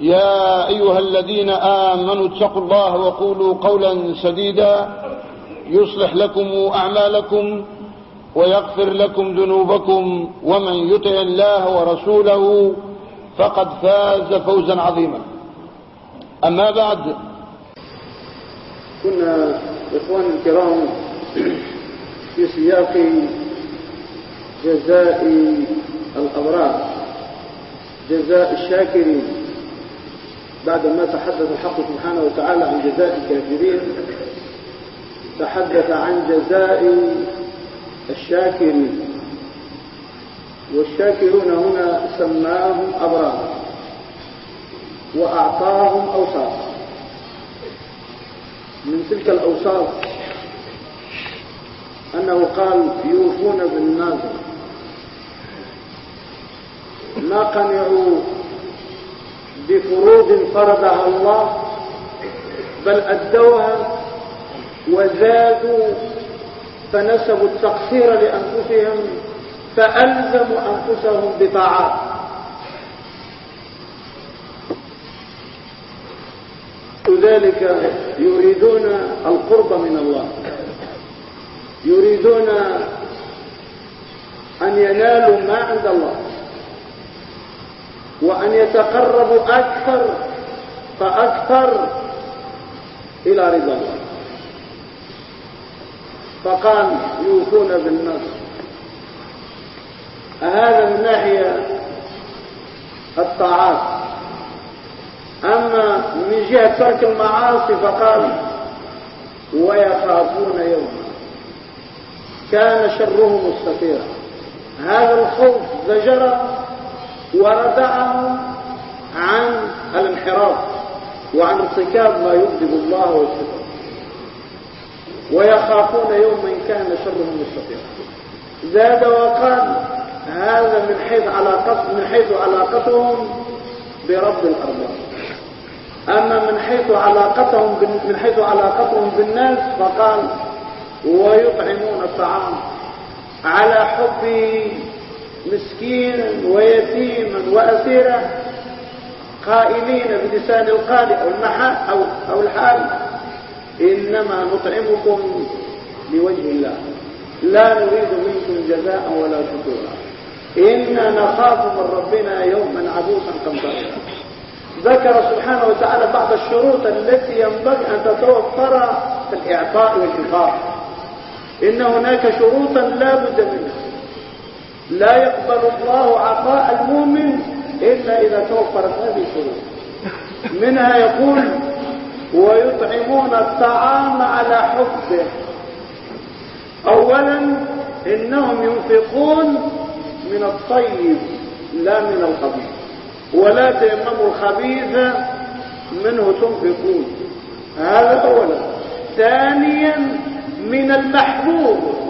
يا أيها الذين آمنوا اتقوا الله وقولوا قولا سديدا يصلح لكم أعمالكم ويغفر لكم ذنوبكم ومن يطع الله ورسوله فقد فاز فوزا عظيما. أما بعد كنا إخواني الكرام في سياق جزاء الأبرار جزاء الشاكرين. بعدما تحدث الحق سبحانه وتعالى عن جزاء الكافرين تحدث عن جزاء الشاكرين. والشاكرون هنا سماهم أبرار وأعطاهم أوصاف. من تلك الأوصاف أنه قال يوفون بالناظر. ما قنعوا بفروض فرضها الله بل أدوها وزادوا فنسبوا التقصير لأنفسهم فألزموا أنفسهم بطاعات. لذلك يريدون القرب من الله يريدون أن ينالوا ما عند الله. وأن يتقربوا أكثر فأكثر إلى رضا الله. فقال يوفون بالنصر هذا من ناحية الطاعات. أما من جهة ترك المعاصي فقال ويخافون يوما. كان شره مستطيرا. هذا الخوف زجر وردعه عن الانحراف وعن ارتكاب ما يغضب الله ويسخطه ويخافون يوما كان شره مستطيرا زاد وقال هذا من حيث علاقت من حيث علاقتهم برب الأرباب. أما من حيث علاقتهم من حيث علاقتهم بالناس فقال ويطعمون الطعام على حب مسكينا ويتيما وأسيرا قائلين بلسان القارئ أو المحال أو أو الحال. إنما نطعمكم لوجه الله. لا نريد منكم جزاء ولا شكورا. أنا نخاف من ربنا يوما عبوسا قمطريرا ذكر سبحانه وتعالى بعض الشروط التي ينبغي أن تتوفر في الإعطاء والانفاق إن هناك شروطا لا بد منها. لا يقبل الله عطاء المؤمن إلا إذا توفرت هذه الشروط منها يقول ويطعمون الطعام على حبه. أولا إنهم ينفقون من الطيب لا من الخبيث. ولا تيمموا الخبيث منه تنفقون. هذا أولا. ثانيا من المحبوب.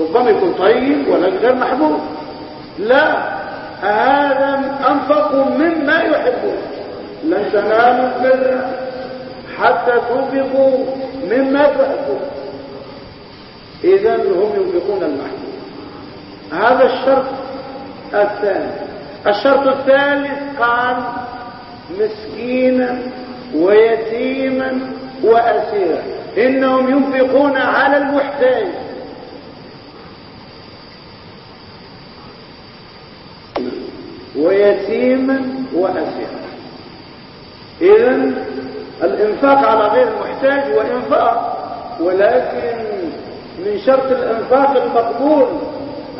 ربما يكون طيب ولكن غير محبوب. لا هذا أنفقوا مما يحبون لن تنالوا البر حتى تنفقوا مما تحبون. إذا هم ينفقون المحبوب. هذا الشرط الثاني. الشرط الثالث قال مسكينا ويتيما وأسيرا. إنهم ينفقون على المحتاج. ويتيما وأسيرا إذا الإنفاق على غير المحتاج محتاج وإنفاق ولكن من شرط الإنفاق المقبول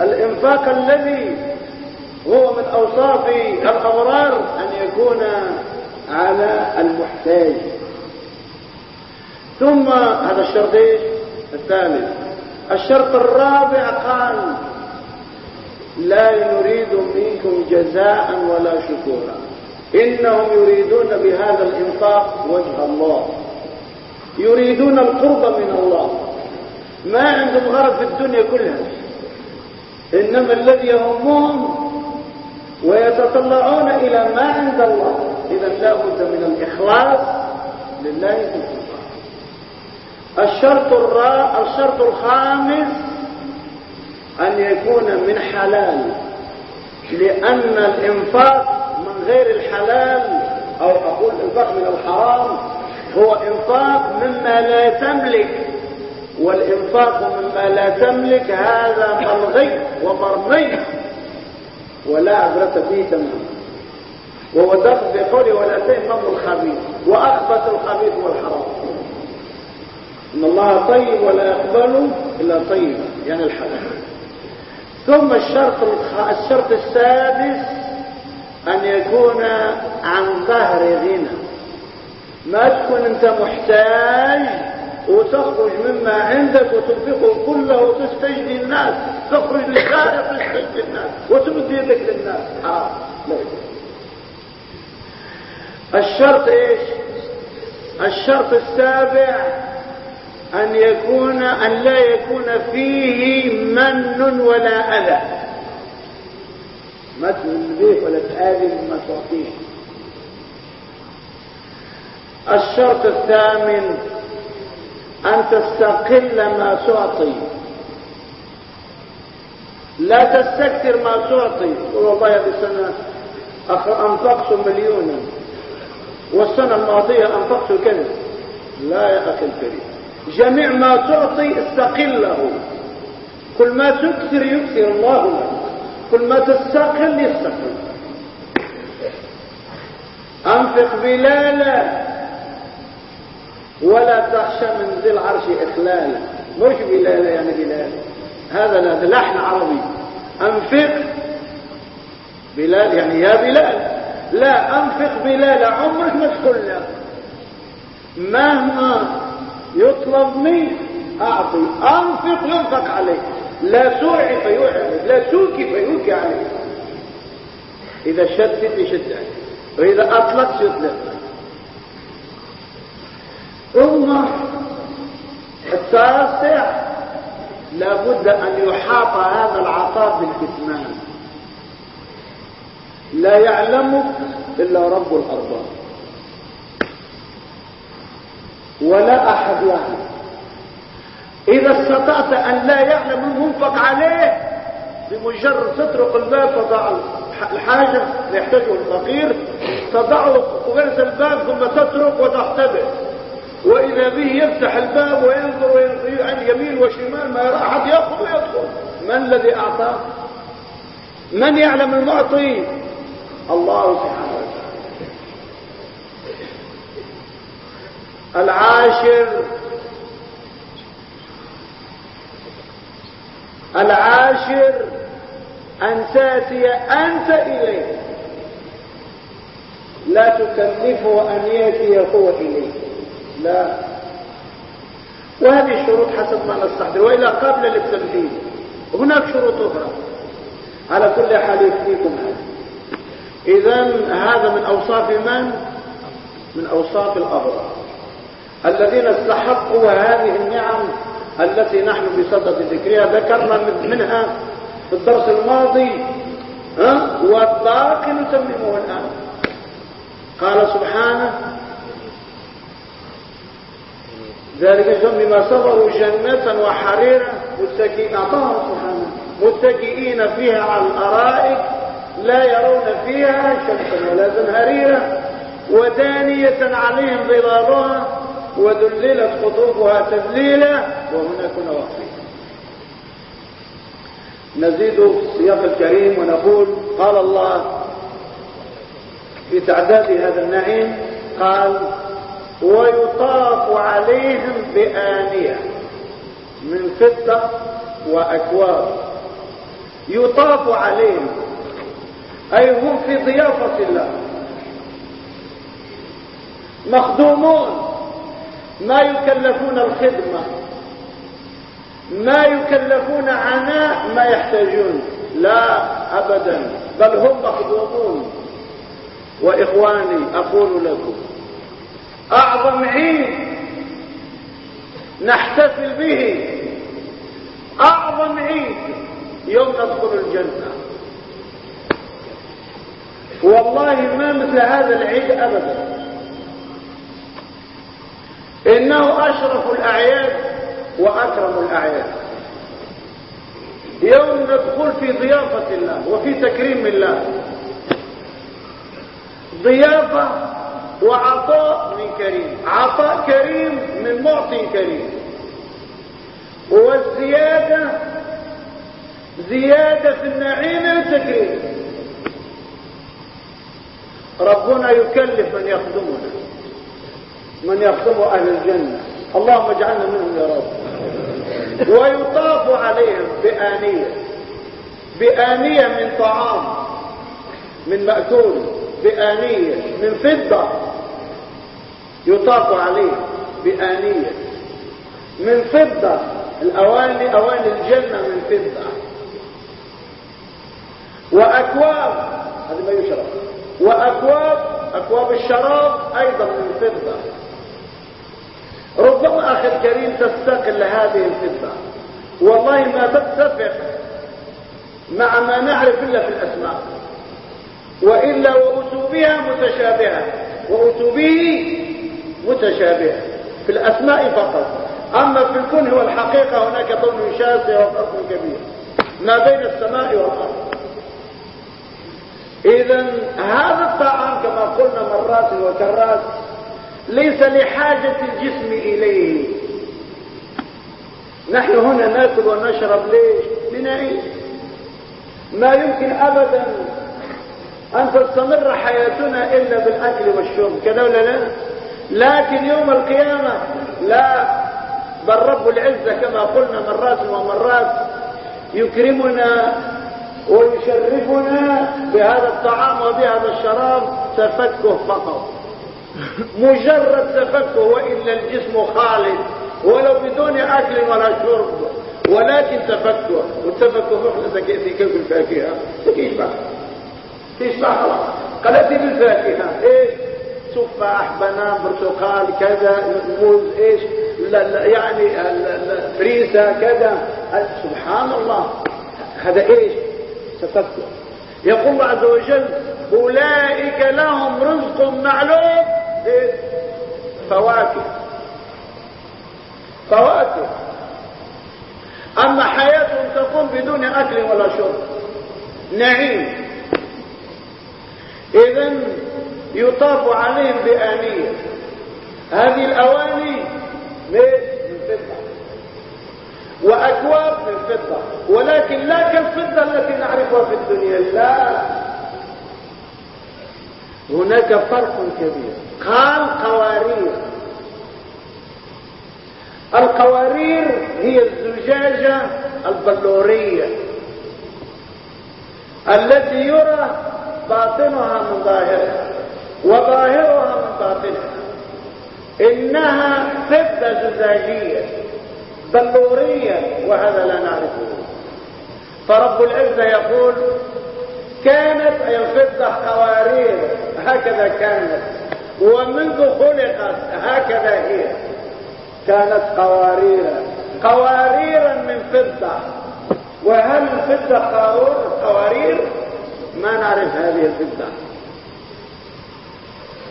الإنفاق الذي هو من أوصاف الأبرار أن يكون على المحتاج. ثم هذا الشرط الثالث. الشرط الرابع قال لا نريد منكم جزاء ولا شكورا. إنهم يريدون بهذا الإنفاق وجه الله. يريدون القرب من الله. ما عندهم غرض في الدنيا كلها. إنما الذي يهمهم ويتطلعون إلى ما عند الله. إذا لا بد من الإخلاص لله الإنفاق الشرط الشرط الخامس أن يكون من حلال لأن الإنفاق من غير الحلال أو أقول إنفاق من الحرام هو إنفاق مما لا تملك. والإنفاق مما لا تملك هذا ملغي ومرمي ولا عبرة فيه تماما. وهو دخل في قوله ولا تيمموا الخبيث وأخبث الخبيث والحرام. إن الله طيب ولا يقبل إلا طيبا يعني الحلال. ثم الشرط الشرط السادس أن يكون عن ظهر غنى. ما تكون أنت محتاج وتخرج مما عندك وتنفقه كله وتستجدي الناس. تخرج للشارع وتستجدي الناس. وتمد يدك للناس. حرام لا. الشرط إيش؟ الشرط السابع أن يكون أن لا يكون فيه من ولا أذى. ما تنبيه ولا تآذي مما تعطيه الشرط الثامن أن تستقل ما تعطي. لا تستكثر ما تعطي. والله هذه السنة أنفقت مليونا. والسنة الماضية أنفقت كذا. لا يا أخي الكريم. جميع ما تعطي استقله. كل ما تكثر يكثر الله لك. كل ما تستقل يستقل. أنفق بلالا. ولا تخشى من ذي العرش إخلالا مش بلال يعني بلال. هذا لحن عربي. أنفق بلال يعني يا بلال. لا أنفق بلال. عمرك ما تقول لا مهما يطلب مني أعطي. أنفق ينفق عليك. لا توعي فيوعي لا توكي فيوكي عليك. إذا شدت يشد عليك. وإذا أطلق يطلق ثم التاسع لابد أن يحاط هذا العطاء بالكتمان لا يعلمك إلا رب الأرباب. ولا أحد يعلم. إذا استطعت أن لا يعلم المنفق عليه بمجرد تطرق الباب تضع الحاجة يحتاجه الفقير تضعه قبلة الباب ثم تترك وتختبر. وإذا به يفتح الباب وينظر عن يمين وشمال ما يرى أحد يأخذ ويدخل. من الذي أعطاه؟ من يعلم المعطي؟ الله سبحانه وتعالى العاشر. العاشر. أن تأتي أنت إليه. لا تكلفه أن يأتي هو إليه لا. وهذه الشروط حسب ما نستحضر. وإلا قبل للتنفيذ هناك شروط أخرى. على كل حال يكفيكم هذا. إذا هذا من أوصاف من؟ من أوصاف الأبرار. الذين استحقوا هذه النعم التي نحن بصدد ذكرها ذكرنا منها في الدرس الماضي ها؟ والباقي نتممه الآن. قال سبحانه ذلك بما صبروا جنة وحريرا متكئين أعطاهم سبحانه. متكئين فيها على الأرائك لا يرون فيها شمسا ولا زمهريرا ودانية عليهم ظلالها وذللت قطوفها تذليلا وهنا كنا واقفين نزيد في السياق الكريم ونقول قال الله في تعداد هذا النعيم قال ويطاف عليهم بآنية من فضة وأكواب. يطاف عليهم أي هم في ضيافة الله. مخدومون. ما يكلفون الخدمة ما يكلفون عناء ما يحتاجون. لا أبدا بل هم مخدومون وإخواني أقول لكم أعظم عيد نحتفل به أعظم عيد يوم ندخل الجنة. والله ما مثل هذا العيد أبدا. إنه أشرف الأعياد وأكرم الأعياد. يوم ندخل في ضيافة الله وفي تكريم الله. ضيافة وعطاء من كريم. عطاء كريم من معطي كريم. والزيادة زيادة في النعيم والتكريم ربنا يكلف من يخدمنا. من يخدم أهل الجنة. اللهم اجعلنا منهم يا رب. ويطاف عليهم بآنية. بآنية من طعام من مأكول. بآنية من فضة. يطاف عليهم بآنية. من فضة. الأواني أواني الجنة من فضة. وأكواب هذا ما يشرب. وأكواب أكواب الشراب أيضا من فضة. ربما أخي الكريم تستقل هذه الفضة والله ما تتفق مع ما نعرف إلا في الأسماء. وإلا وأتوا بها متشابهة. وأتوا به متشابهة. في الأسماء فقط. أما في الكون هو الحقيقة هناك ضمن شاسع وفرق كبير. ما بين السماء والأرض. إذا هذا الطعام كما قلنا مرات وكرات ليس لحاجة الجسم إليه. نحن هنا ناكل ونشرب ليش؟ لنعيش. ما يمكن أبدا أن تستمر حياتنا إلا بالأكل والشرب كذا ولا لا؟ لكن يوم القيامة لا بل رب العزة كما قلنا مرات ومرات يكرمنا ويشرفنا بهذا الطعام وبهذا الشراب تفكه فقط. مجرد تفكه وإلا الجسم خالد ولو بدون أكل ولا شرب. ولكن تفكه والتفكه إحنا في كيف الفاكهة؟ تشبع تشبع خلاص. قلت بالفاكهة. إيش؟ تفاح بنان برتقال كذا موز إيش؟ لا لا يعني فريسة كذا. سبحان الله. هذا إيش؟ تفكر يقول الله عز وجل أولئك لهم رزق معلوم. فواكه. فواكه. أما حياتهم تكون بدون أكل ولا شرب. نعيم. إذا يطاف عليهم بآنية. هذه الأواني فضة وأكواب من فضة ولكن لا كالفضة التي نعرفها في الدنيا. لا. هناك فرق كبير. قال قوارير. القوارير هي الزجاجة البلورية التي يرى باطنها من ظاهرها وظاهرها من باطنها. إنها فضة زجاجية. بلورية وهذا لا نعرفه. فرب العزة يقول كانت أي الفضة قوارير هكذا كانت. ومنذ خلقت هكذا هي. كانت قوارير. قواريرا من فضة. وهل الفضة قوارير؟ ما نعرف هذه الفضة.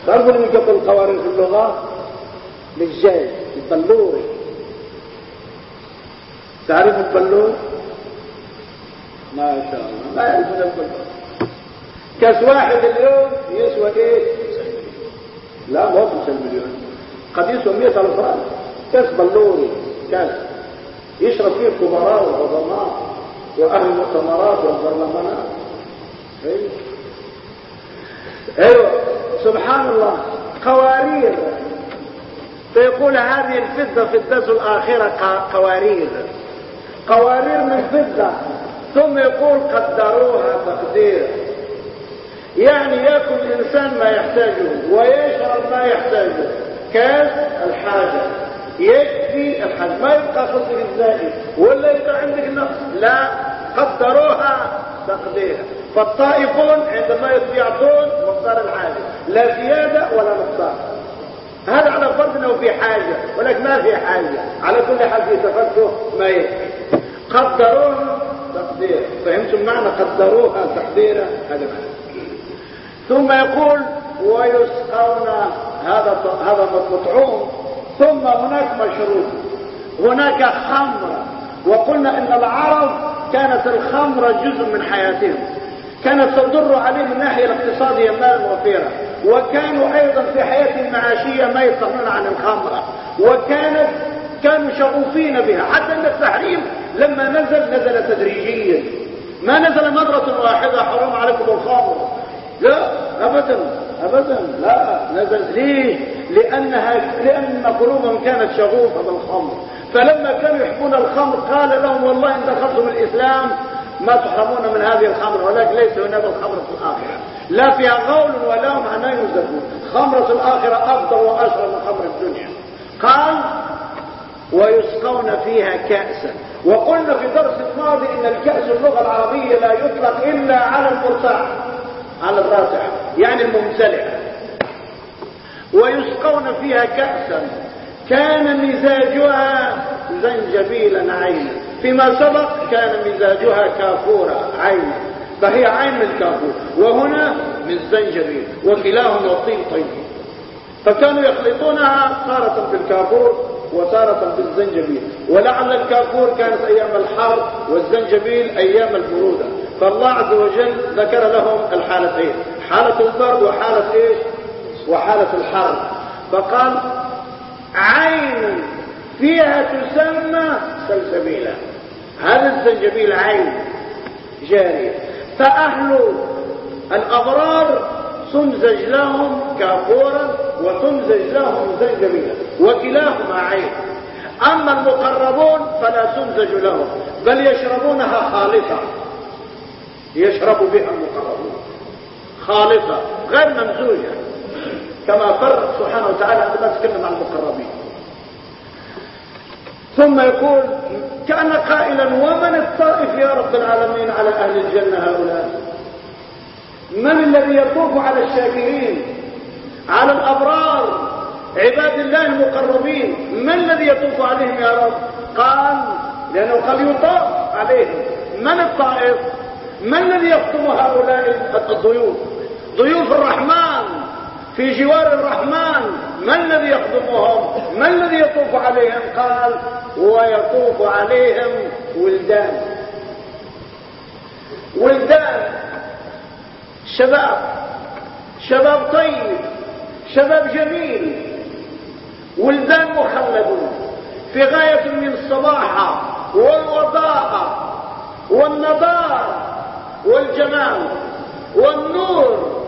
تعرفوا اللي يقول القوارير في اللغة للجاي البلوري تعرف البلور ما شاء الله. ما يعرفون البلور كاس واحد اليوم يسوى إيه؟ لا ما هو 5 مليون. قد يسوى 100 ألف كاس بلوري كاس. يشرب فيه الكبراء والعظماء وأهل المؤتمرات والبرلمانات. أيوه أيوه. سبحان الله. قوارير. فيقول هذه الفضة في الدس الآخرة قوارير. قوارير من فضة. ثم يقول قدروها تقدير. يعني يأكل الإنسان ما يحتاجه ويشرب ما يحتاجه. كاس الحاجة. يكفي الحاجة. ما يبقى خصك الزائد ولا يبقى عندك نقص لا. قدروها تقدير. فالطائفون عندما يعطون مقدار الحاجة. لا زيادة ولا نقصان هذا على فرض إنه في حاجة ولكن ما في حاجة. على كل حال في تفكه ما يكفي قدروها تقدير. فهمتم معنى قدروها تقديرا هذا معنى. ثم يقول ويسقون هذا هذا مطعوم. ثم هناك مشروب. هناك خمر. وقلنا إن العرب كانت الخمر جزء من حياتهم. كانت تضر عليهم من الناحيه الاقتصاديه مالا وفيرا وكانوا أيضا في حياتهم المعاشيه ما يستغنون عن الخمرة وكانت كانوا شغوفين بها. حتى أن التحريم لما نزل نزل تدريجيا. ما نزل مرة واحدة حرام عليكم الخمر. لا ابدا ابدا لا نزل. ليه لأنها لأن قلوبهم كانت شغوفه بالخمر. فلما كانوا يحبون الخمر قال لهم والله إن دخلتم الإسلام ما تحرمون من هذه الخمر ولكن ليس هناك الخمر في الآخرة. لا فيها غول ولا هم لا ينزفون خمرة الآخرة أفضل واشرف من خمر الدنيا. قال ويسقون فيها كأسا. وقلنا في درس الماضي إن الكأس اللغة العربية لا يطلق إلا على المرتاح. على الراتع يعني الممتلئ. ويسقون فيها كأسا. كان مزاجها زنجبيلا عينا. فيما سبق كان مزاجها كافورا عينا. فهي عين من كافور. وهنا من زنجبيل وكلاهما طين طيب فكانوا يخلطونها تارة بالكافور وتارة بالزنجبيل ولعل الكافور كانت أيام الحر والزنجبيل أيام البرودة. فالله عز وجل ذكر لهم الحالتين حالة البرد وحالة إيش؟ وحالة الحر. فقال عين فيها تسمى سلسبيلا. هذا الزنجبيل عين جارية. فأهل الأبرار تمزج لهم كافورا وتمزج لهم زنجبيلا وكلاهما عين. أما المقربون فلا تمزج لهم بل يشربونها خالصة. يشرب بها المقربون. خالصة غير ممزوجة. كما فرق سبحانه وتعالى عندما تكلم عن المقربين. ثم يقول كان قائلا ومن الطائف يا رب العالمين على أهل الجنة هؤلاء؟ من الذي يطوف على الشاكرين على الأبرار عباد الله المقربين؟ من الذي يطوف عليهم يا رب؟ قال لأنه قال يطاف عليهم. من الطائف؟ ما الذي يخطب هؤلاء الضيوف؟ ضيوف الرحمن في جوار الرحمن. ما الذي يخدمهم ما الذي يطوف عليهم؟ قال ويطوف عليهم ولدان. ولدان شباب شباب طيب شباب جميل. ولدان مخلدون في غاية من الصباحة والوضاء والنضاره والجمال والنور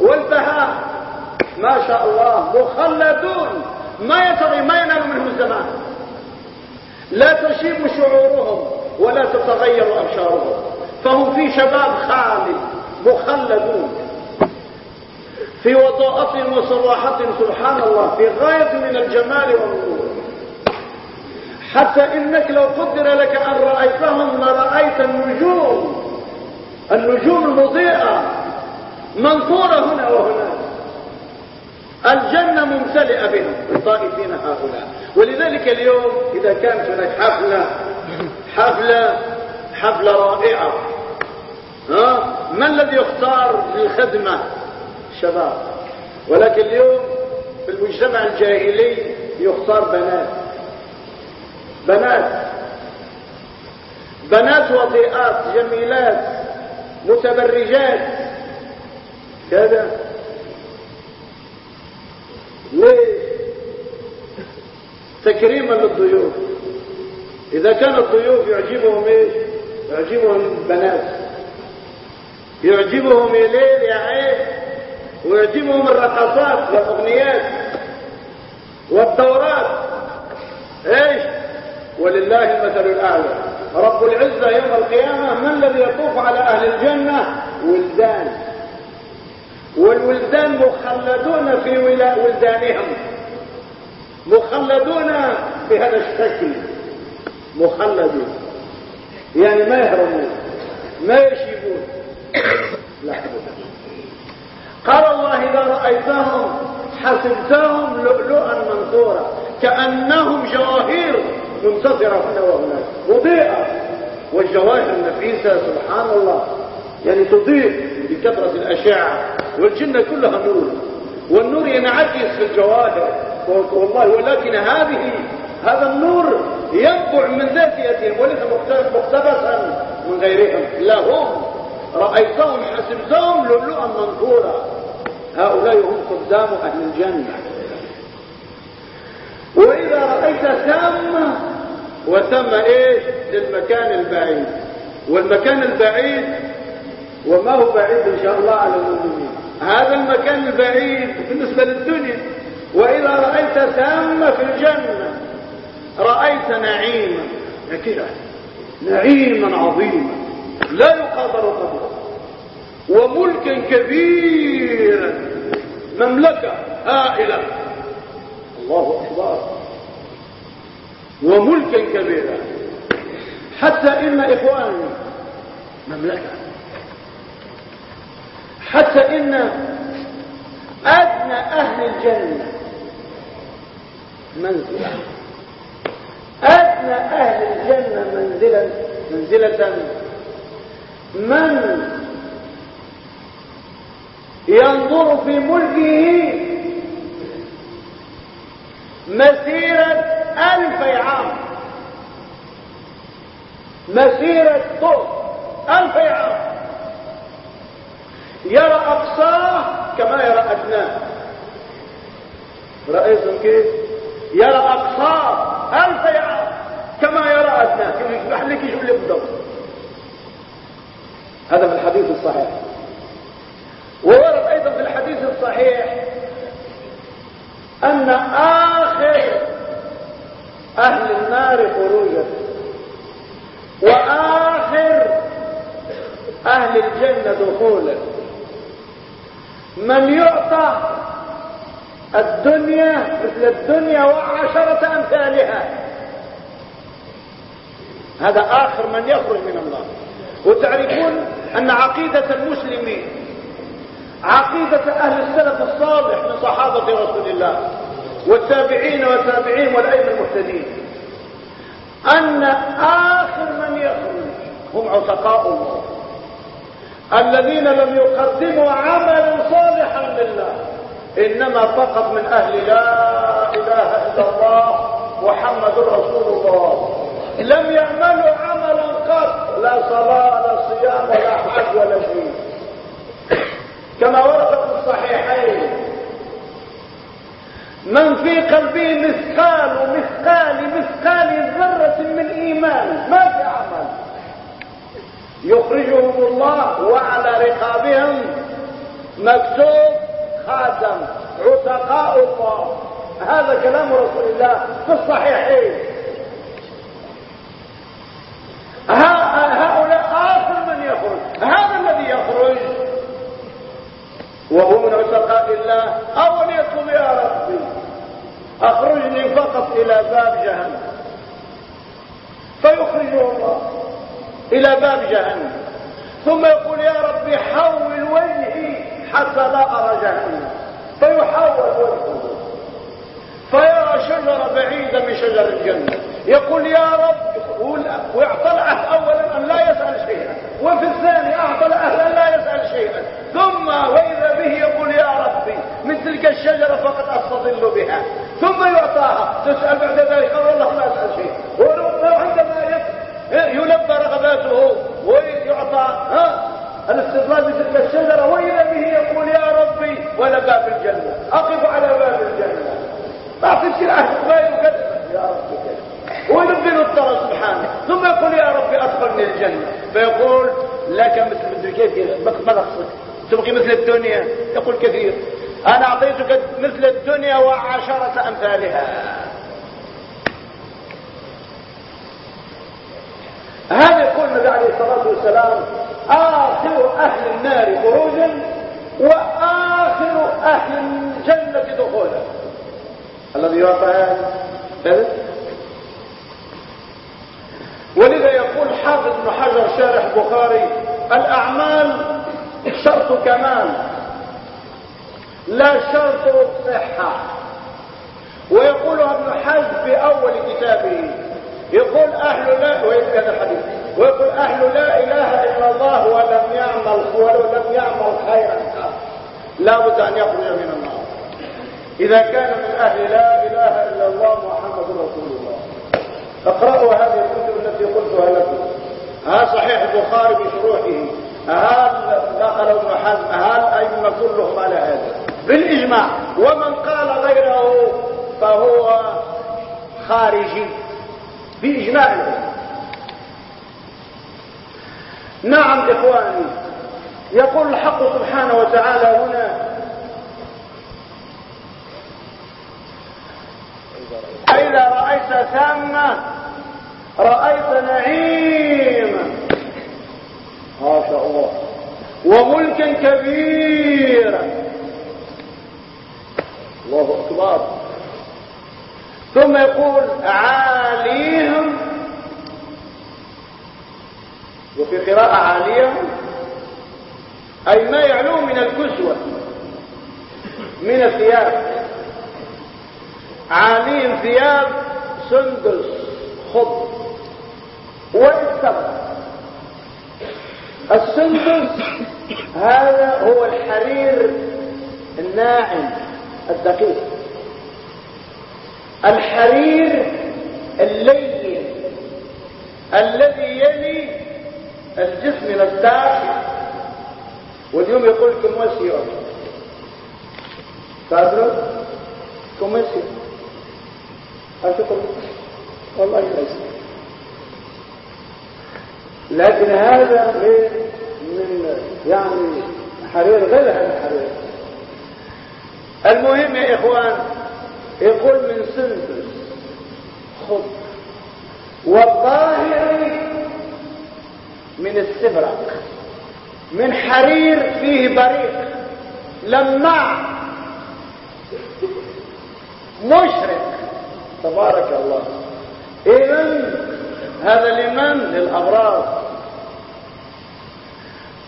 والبهاء. ما شاء الله مخلدون. ما يتغي ما ينال منهم الزمان. لا تشيب شعورهم ولا تتغير أبشارهم. فهم في شباب خالد مخلدون. في وضاءة وصراحة سبحان الله في غاية من الجمال والنور. حتى إنك لو قدر لك أن رأيتهم لرأيت النجوم. النجوم المضيئة منثورة هنا وهناك. الجنة ممتلئة بهم. الطائفين هؤلاء. ولذلك اليوم إذا كانت هناك حفلة حفلة حفلة رائعة. ها؟ ما الذي يختار للخدمة شباب. ولكن اليوم في المجتمع الجاهلي يختار بنات. بنات. بنات وضيئات جميلات متبرجات. كذا. ليه؟ تكريما للضيوف. إذا كان الضيوف يعجبهم إيش؟ يعجبهم البنات. يعجبهم الليل يا عين ويعجبهم الرقصات والأغنيات والتوراة إيش؟ ولله المثل الأعلى. رب العزة يوم القيامة من الذي يطوف على أهل الجنة؟ ولدان. والولدان مخلدون في ولدانهم. مخلدون بهذا الشكل. مخلدون. يعني ما يهرمون. ما يشيبون. لا قال الله إذا رأيتهم حسبتهم لؤلؤا منثورا كأنهم جواهير منتصرة هنا وهناك. مضيئة. والجواهر النفيسة سبحان الله. يعني تضيء بكثرة الأشعة. والجنة كلها نور. والنور ينعكس في الجواهر والله ولكن هذه هذا النور ينبع من ذاتيتهم وليس مقتبسا من غيرهم. لا هم. رأيتهم حسبتهم لؤلؤا منثورا. هؤلاء هم قدام أهل الجنة. وإذا رأيت ثم وثم إيش؟ للمكان البعيد. والمكان البعيد وما هو بعيد إن شاء الله على المؤمنين. هذا المكان البعيد بالنسبة للدنيا. وإذا رأيت ثم في الجنة رأيت نعيما. كده نعيما عظيما. لا يقادر قدره. وملكا كبيرا. مملكة هائلة. الله أكبر. وملكا كبيرا. حتى إن إخواني مملكة. حتى إن أدنى أهل الجنة منزلة. أدنى أهل الجنة منزلا منزلة من ينظر في ملكه مسيرة ألف عام. مسيرة طول ألف عام. يرى أقصاه كما يرى أدناه رأيتم كيف يرى أقصاه ألف عام كما يرى أدناه كيف يشبح لك يشوف لك بالضبط هذا في الحديث الصحيح وورد أيضا في الحديث الصحيح أن آخر أهل النار خروجا وآخر أهل الجنة دخولا من يعطى الدنيا مثل الدنيا وعشرة أمثالها. هذا آخر من يخرج من الله. وتعرفون أن عقيدة المسلمين عقيدة أهل السلف الصالح من صحابة رسول الله والتابعين والتابعين والأئمة المهتدين. أن آخر من يخرج هم عتقاء الله الذين لم يقدموا عملا صالحا لله. إنما فقط من أهل لا إله إلا الله محمد رسول الله. لم يعملوا عملا قط لا صلاة لا صيام ولا حج ولا شيء كما ورد في الصحيحين من في قلبه مثقال مثقال مثقال ذرة من إيمان ما في عمل؟ يخرجهم الله وعلى رقابهم مكتوب خاتم عتقاء الله. هذا كلام رسول الله في الصحيحين. هؤلاء آخر من يخرج. هذا الذي يخرج. وهو من عتقاء الله. أول يقول يا ربي؟ أخرجني فقط إلى باب جهنم. فيخرجه الله إلى باب جهنم. ثم يقول يا ربي حول وجهي. حتى لا أرى جهنم. فيحول وجهه. فيرى شجرة بعيدة من شجر الجنة. يقول يا رب ويعطى العهد أولا أن لا يسأل شيئا. وفي الثاني أعطى العهد أن لا يسأل شيئا. ثم وإذا به يقول يا ربي من تلك الشجرة فقد أستظل بها. ثم يعطاها. تسأل بعد ذلك. قال والله لا أسأل شيء وعندما يلبى رغباته. ويعطى ها الاستظلال بتلك الشجرة وإذا به يقول يا ربي ولا باب الجنة أقف على باب الجنة. أعطيك العهد ما يكذب يا رب ويلبي الطرف سبحانه ثم يقول يا ربي أدخلني الجنة. فيقول لك مثل مثل كيف ماذا خصك تبقي مثل الدنيا. يقول كثير أنا أعطيتك مثل الدنيا وعشرة أمثالها. هذا يقول النبي عليه الصلاة والسلام آخر أهل النار خروجا وآخر أهل الجنة دخولا الذي يعطى هذا؟ ولذا يقول حافظ بن حجر شارح بخاري الأعمال شرط كمال لا شرط صحة. ويقولها ابن حزم في أول كتابه يقول أهل لا ويذكر الحديث ويقول أهل لا إله إلا الله ولم يعمل ولو لم يعمل خيرا. لا بد أن يخرج من النار. إذا كان من أهل لا إله إلا الله محمد رسول الله. اقرأوا هذه الكتب التي قلتها لكم. ها صحيح البخاري بشروحه هل دخل ابن حزم هل أئمة كلهم على هذا؟ بالإجماع. ومن قال غيره فهو خارجي. بإجماع. العلماء نعم إخواني. يقول الحق سبحانه وتعالى هنا. إذا رأيت ثم رأيت نعيما ما شاء الله. وملكا كبيرا الله أكبر. ثم يقول عاليهم وفي قراءة عاليهم أي ما يعلو من الكسوة من الثياب. عاليهم ثياب سندس خضر والسبع. السندس هذا هو الحرير الناعم الدقيق. الحرير اللين الذي الجسم من واليوم يقول كموسيو تدرو كموسيو أشكر والله ليس لكن هذا من يعني حرير غير هذا الحرير. المهم يا إخوان يقول من سندس خضر والظاهر من السبرق من حرير فيه بريق لمع مشرق. تبارك الله. اذا هذا لمن للابرار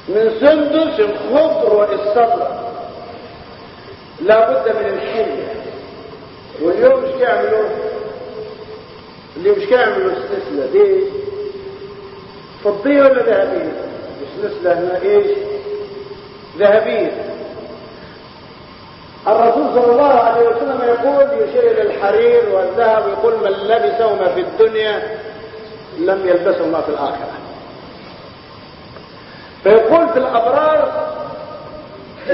من سندس الخضر والصبر. لا بد من الحليه واليوم مش كيعملوا اللي مش كيعملوا السلسله دي فضيه ولا ذهبية؟ السلسله هنا إيش؟ ذهبية. الرسول صلى الله عليه وسلم يقول يشير إلى الحرير والذهب يقول من لبسهما في الدنيا لم يلبسهما في الآخرة. فيقول في الأبرار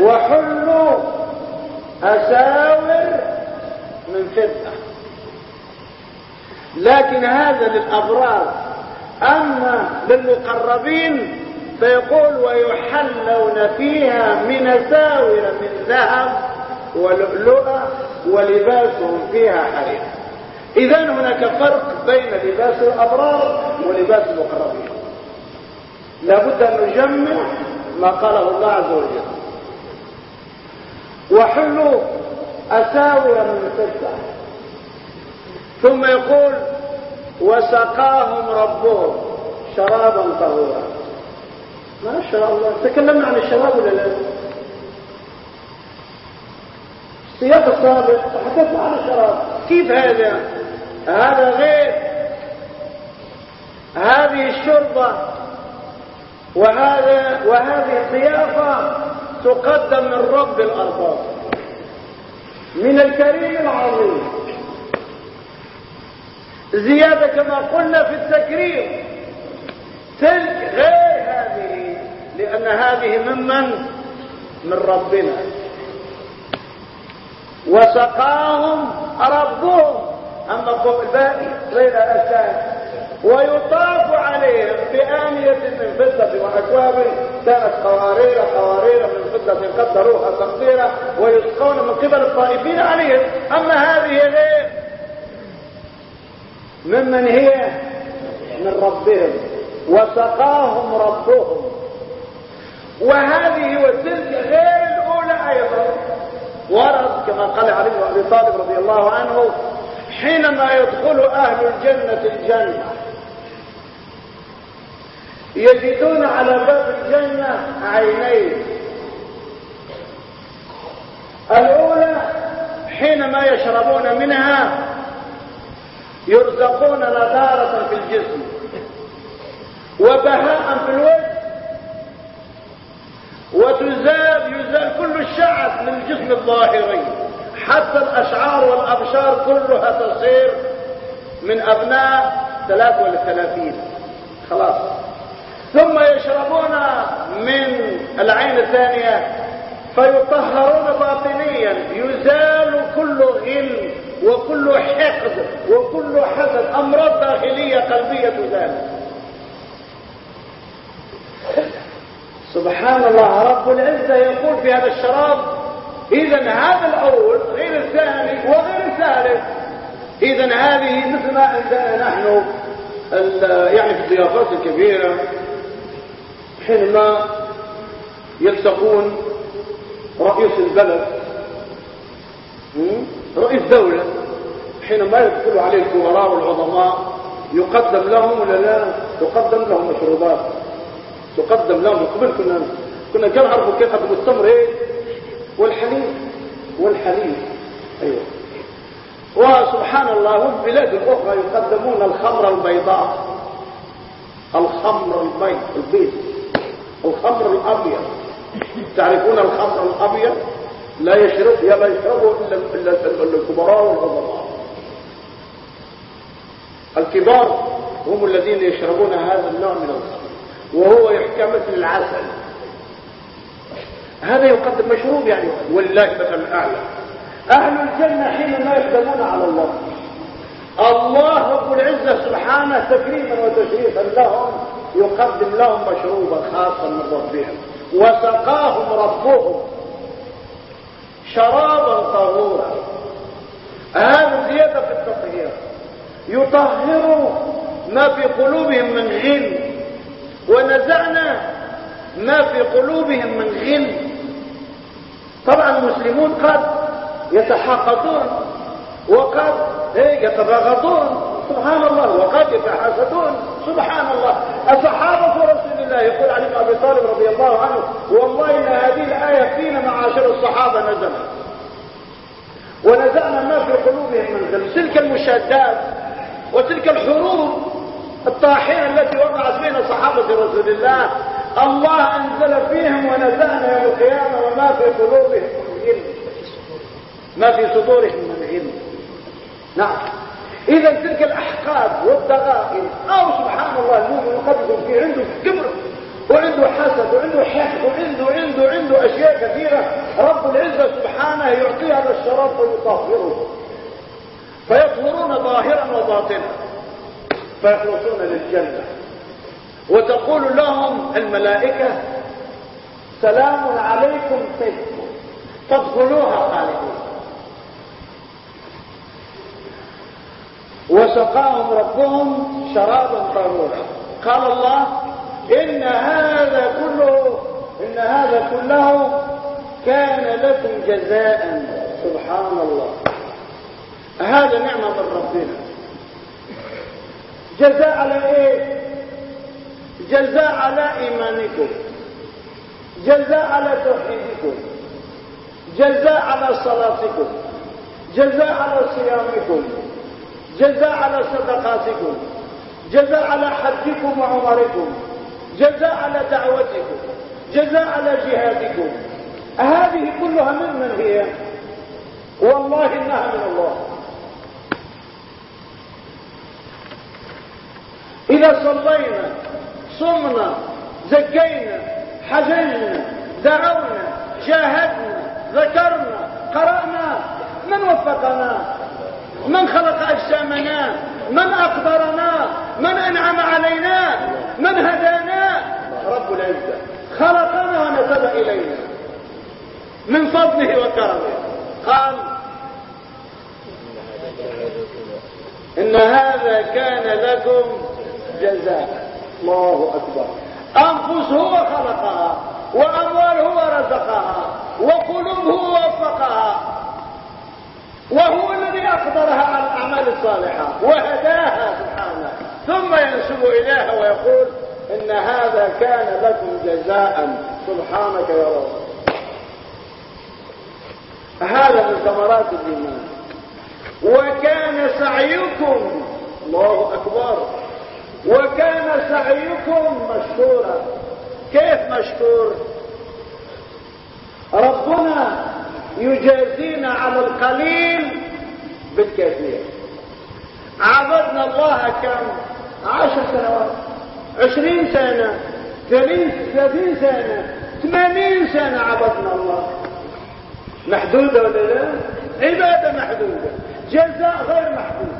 وحلوا أساور من فضة. لكن هذا للأبرار أما للمقربين فيقول ويحلون فيها من اساور من ذهب ولؤلؤة ولباسهم فيها حرير. اذا هناك فرق بين لباس الأبرار ولباس المقربين. لابد أن نجمع ما قاله الله عز وجل. وحلوا أساور من فضه ثم يقول وسقاهم ربهم شرابا طهورا. ما شاء الله. تكلمنا عن الشراب ولا لا؟ السياق السابق تحدثنا عن الشراب. كيف هذا؟ هذا غير. هذه الشربة وهذا وهذه الضيافة تقدم من رب الأرباب من الكريم العظيم. زيادة كما قلنا في التكريم. تلك غير هذه لأن هذه ممن من؟ ربنا. وسقاهم ربهم. أما فوق الباقي غير أسان ويطاف عليهم بآنية من فضة وأكواب كانت قوارير قوارير من فضة قدروها تقديرا ويسقون من قبل الطائفين عليهم. أما هذه غير. ممن هي؟ من ربهم. وسقاهم ربهم. وهذه وتلك غير الأولى أيضا. ورد كما قال علي بن أبي طالب رضي الله عنه حينما يدخل أهل الجنة الجنة يجدون على باب الجنة عينين. الأولى حينما يشربون منها يرزقون نضارة في الجسم. وبهاء في الوجه. وتزال يزال كل الشعث من الجسم الظاهري. حتى الأشعار والأبشار كلها تصير من أبناء ثلاث والثلاثين. خلاص. ثم يشربون من العين الثانية. فيطهرون باطنيا. يزال كل غل وكل حقد وكل حسد أمراض داخلية قلبية تزال. سبحان الله رب العزة يقول في هذا الشراب إذا هذا الأول غير الثاني وغير الثالث. إذا هذه مثل ما عندنا نحن يعني في الضيافات الكبيرة حينما يلتقون رئيس البلد رئيس دولة حينما يدخل عليه الكبراء والعظماء يقدم لهم ولا لا؟ يقدم لهم مشروبات. تقدم لهم. قبل كنا كنا كان عرفوا كيف قدموا التمر إيه؟ والحليب. والحليب. أيوه. وسبحان الله والبلاد الاخرى يقدمون الخمر البيضاء. الخمر البيض البيض. الخمر الأبيض. تعرفون الخمر الأبيض؟ لا يشرب يا لا يشربه الا الكبراء والعظماء الكبار هم الذين يشربون هذا النوع من الخمر وهو يحكى مثل العسل. هذا يقدم مشروب يعني والله مثل أعلى. أهل الجنة حينما يخدمون على الله. الله رب العزة سبحانه تكريما وتشريفا لهم يقدم لهم مشروبا خاصا من ربهم. وسقاهم ربهم شرابا طهورا هذا زياده في التطهير. يطهر ما في قلوبهم من غل. ونزعنا ما في قلوبهم من غل. طبعا المسلمون قد يتحاقدون وقد يتباغضون. سبحان الله وقد يتحاسدون. سبحان الله. أصحابة رسول الله يقول علي بن أبي طالب رضي الله عنه والله إن هذه الآية فينا معاشر الصحابة نزلت. ونزعنا ما في قلوبهم من غل. تلك المشادات وتلك الحروب الطاحنة التي وقعت بين صحابة رسول الله. الله أنزل فيهم ونزعنا يوم القيامة وما في قلوبهم من غل. ما في صدورهم من غل. نعم. إذا تلك الاحقاد والضغائن أو سبحان الله المؤمن قد في عنده كبر وعنده حسد وعنده حقد وعنده عنده عنده أشياء كثيرة رب العزة سبحانه يعطيه هذا الشراب ويطهره. فيطهرون ظاهرا وباطنا. فيخلصون للجنة. وتقول لهم الملائكة سلام عليكم طيبكم فادخلوها خالدين. وسقاهم ربهم شرابا طهورا قال الله إن هذا كله إن هذا كله كان لكم جزاء. سبحان الله. هذا نعمة من ربنا. جزاء على إيه؟ جزاء على إيمانكم. جزاء على توحيدكم. جزاء على صلاتكم. جزاء على صيامكم. جزاء على صدقاتكم جزاء على حجكم وعمركم جزاء على دعوتكم جزاء على جهادكم. هذه كلها ممن هي؟ والله إنها من الله. إذا صلينا صمنا زكينا حججنا دعونا جاهدنا ذكرنا قرأنا من وفقنا؟ من خلق أجسامنا؟ من أقدرنا؟ من أنعم علينا؟ من هدانا؟ رب العزة. خلقنا ونسب إلينا. من فضله وكرمه. قال إن هذا كان لكم جزاء. الله أكبر. أنفس هو خلقها وأموال هو رزقها وقلوب هو وفقها. وهو الذي أقدرها على الأعمال الصالحة وهداها سبحانه. ثم ينسب إليها ويقول إن هذا كان لكم جزاء. سبحانك يا رب. هذا من ثمرات الإيمان. وكان سعيكم الله أكبر. وكان سعيكم مشكورا. كيف مشكور؟ ربنا يجازينا على القليل بالكثير عبدنا الله كم عشر سنوات عشرين سنة ثلاثين سنة ثمانين سنة عبدنا الله. محدودة ولا لا؟ عبادة محدودة جزاء غير محدود.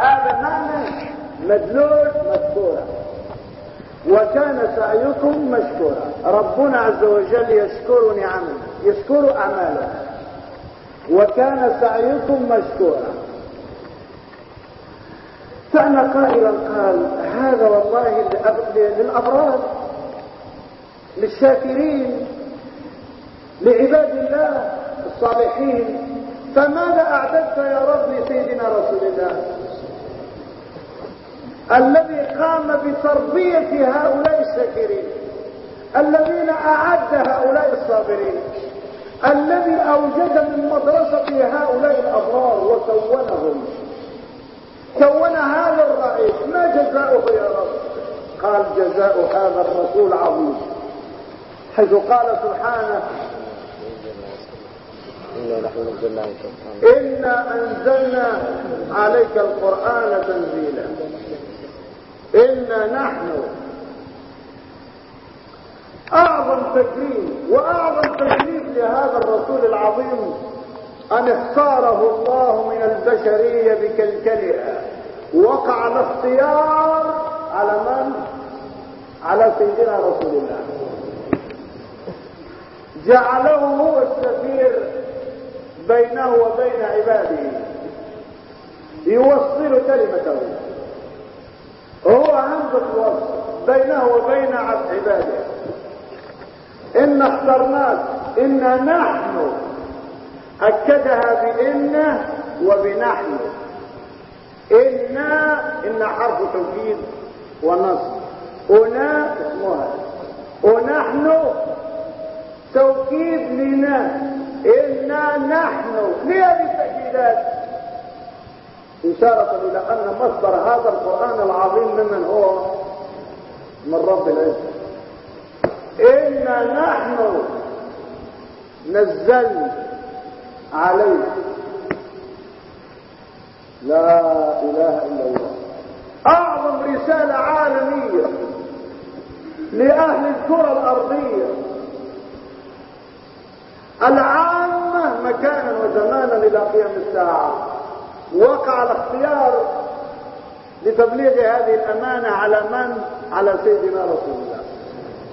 هذا المعنى مدلول مذكورا وكان سعيكم مشكورا ربنا عز وجل يشكر نعمه يشكر أعماله. وكان سعيكم مشكورا كان قائلا قال هذا والله للأبرار للشاكرين لعباد الله الصالحين فماذا أعددت يا رب لسيدنا رسول الله؟ الذي قام بتربية هؤلاء الشاكرين الذين أعد هؤلاء الصابرين الذي أوجد من مدرسة هؤلاء الأبرار وكونهم كون هذا الرئيس ما جزاؤه يا رب؟ قال جزاء هذا الرسول عظيم. حيث قال سبحانه إنا أنزلنا عليك القرآن تنزيلا. إنا نحن أعظم تكريم وأعظم تكريم لهذا الرسول العظيم. أن اختاره الله من البشرية بكلكلها. وقع الاختيار على من؟ على سيدنا رسول الله. جعله هو السفير بينه وبين عباده. يوصل كلمته. هو همزة الوصل بينه وبين عباده. إن اخترناك إن نحن أكدها بإن وبنحن. إن إن حرف توكيد ونصب. هنا اسمها. ونحن توكيد لنا. إنا نحن. لهذه التأكيدات إشارة إلى أن مصدر هذا القرآن العظيم ممن هو؟ من رب العزة. إنا نحن نزلنا. عليك لا إله إلا الله. أعظم رسالة عالمية لأهل الكرة الأرضية. العامة مكانا وزمانا إلى قيام الساعة. وقع الاختيار لتبليغ هذه الأمانة على من؟ على سيدنا رسول الله.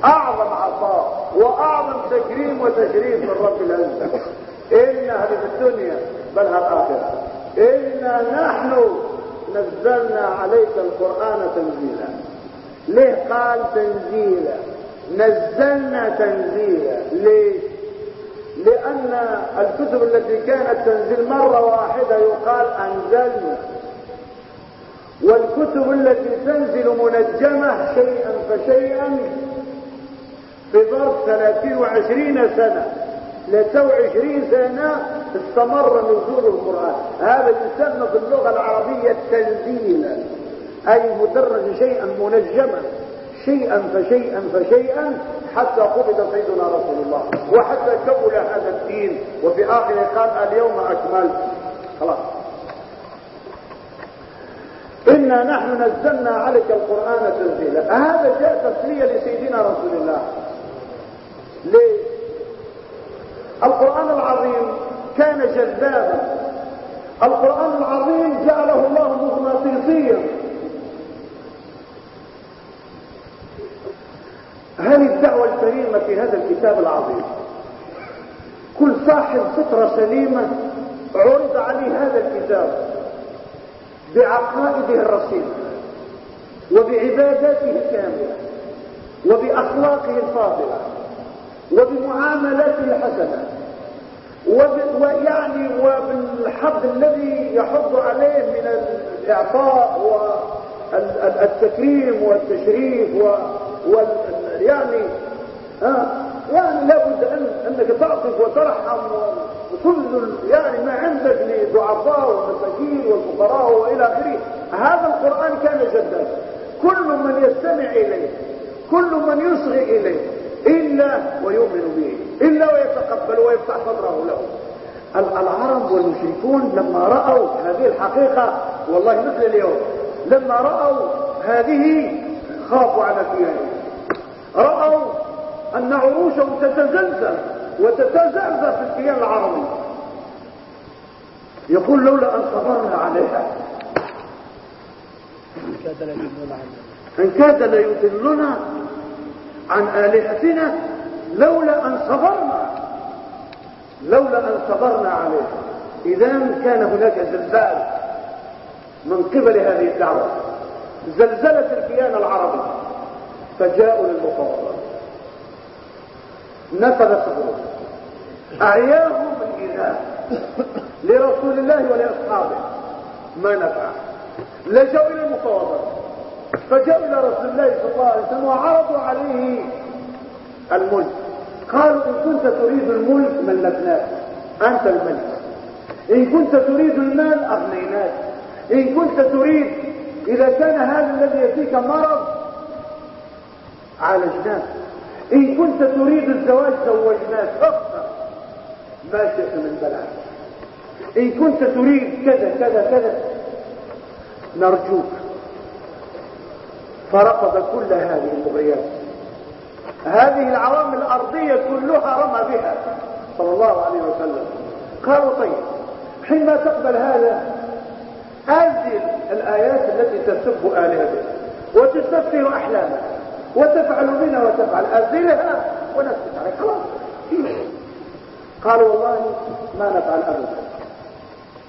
أعظم عطاء وأعظم تكريم وتشريف من رب العزة. إنها في الدنيا بل الآخرة إنا نحن نزلنا عليك القرآن تنزيلا. ليه قال تنزيلا؟ نزلنا تنزيلا. ليه لأن الكتب التي كانت تنزل مرة واحدة يقال أنزلنا. والكتب التي تنزل منجمة شيئا فشيئا في ظرف ثلاثين وعشرين سنة. لتو عشرين سنة استمر نزول القرآن. هذا يسمى في اللغة العربية تنزيلا أي مدرج شيئا منجما. شيئا فشيئا فشيئا حتى قبض سيدنا رسول الله. وحتى كمل هذا الدين. وفي آخره قال اليوم أكملت خلاص. إنا نحن نزلنا عليك القرآن تنزيلا. هذا جاء تسلية لسيدنا رسول الله. ليه؟ القرآن العظيم كان جذابا. القرآن العظيم جعله الله مغناطيسيا الدعوة الكريمة في هذا الكتاب العظيم؟ كل صاحب فطرة سليمة عرض عليه هذا الكتاب بعقائده الرصينة وبعباداته الكاملة وبأخلاقه الفاضلة. وبمعاملاته الحسنة ويعني وبالحظ الذي يحض عليه من الإعطاء والتكريم والتشريف و يعني آه يعني لابد أن أنك تعطف وترحم وكل يعني ما عندك لضعفاء والمساكين والفقراء وإلى آخره. هذا القرآن كان جدا. كل من يستمع إليه كل من يصغي إليه إلا ويؤمن به إلا ويتقبل ويفتح صدره له. العرب والمشركون لما رأوا هذه الحقيقة والله مثل اليوم لما رأوا هذه خافوا على ثيابهم رأوا أن عروشهم تتزلزل وتتزلزل في الكيان العربي يقول لولا أن صبرنا عليها. إن كاد ليضلنا عن آلهتنا لولا أن صبرنا. لولا أن صبرنا عليه. إذا كان هناك زلزال من قبل هذه الدعوة. زلزلت الكيان العربي. فجاءوا للمفاوضات نفذ صبره. أعياهم الإله لرسول الله ولأصحابه. ما نفع. لجوا إلى المفاوضات فجاءوا إلى رسول الله صلى الله عليه وسلم وعرضوا عليه الملك. قالوا إن كنت تريد الملك ملكناك. أنت الملك. إن كنت تريد المال أغنيناك. إن كنت تريد إذا كان هذا الذي يأتيك مرض عالجناك إن كنت تريد الزواج زوجناك اختر ما شئت من بلاء. إن كنت تريد كذا كذا كذا. نرجوك. فرفض كل هذه المغريات. هذه العوامل الأرضية كلها رمى بها. صلى الله عليه وسلم. قالوا طيب حينما تقبل هذا أنزل الآيات التي تسب آلهتك وتستفسر أحلامك وتفعل بنا وتفعل أنزلها ونسكت عليك خلاص قالوا والله ما نفعل أبدا.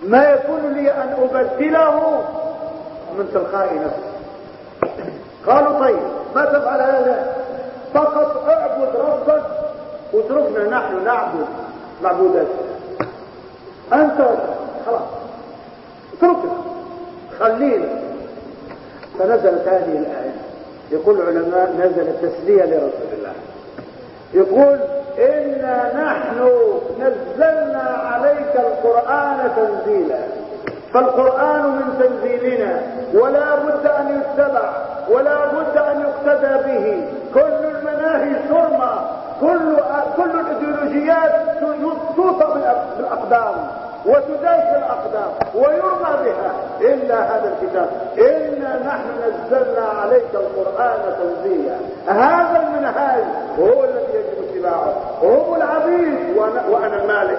ما يكون لي أن أبدله من تلقاء نفسي. ما تفعل هذا. فقط اعبد ربك واتركنا نحن نعبد معبودات أنت خلاص. اتركنا. خلينا. فنزلت هذه الآية. يقول العلماء نزل تسلية لرسول الله. يقول إنا نحن نزلنا عليك القرآن تنزيلا. فالقرآن من تنزيلنا. ولا بد أن يتبع. ولا بد أن يقتدى به. كل المناهي ترمى كل كل الإيديولوجيات توصى بالأقدام وتداس بالاقدام ويرمى بها. الا هذا الكتاب انا نحن نزلنا عليك القرآن تنزيلا. هذا المنهاج هو الذي يجب اتباعه. هم العبيد وأنا, وأنا المالك.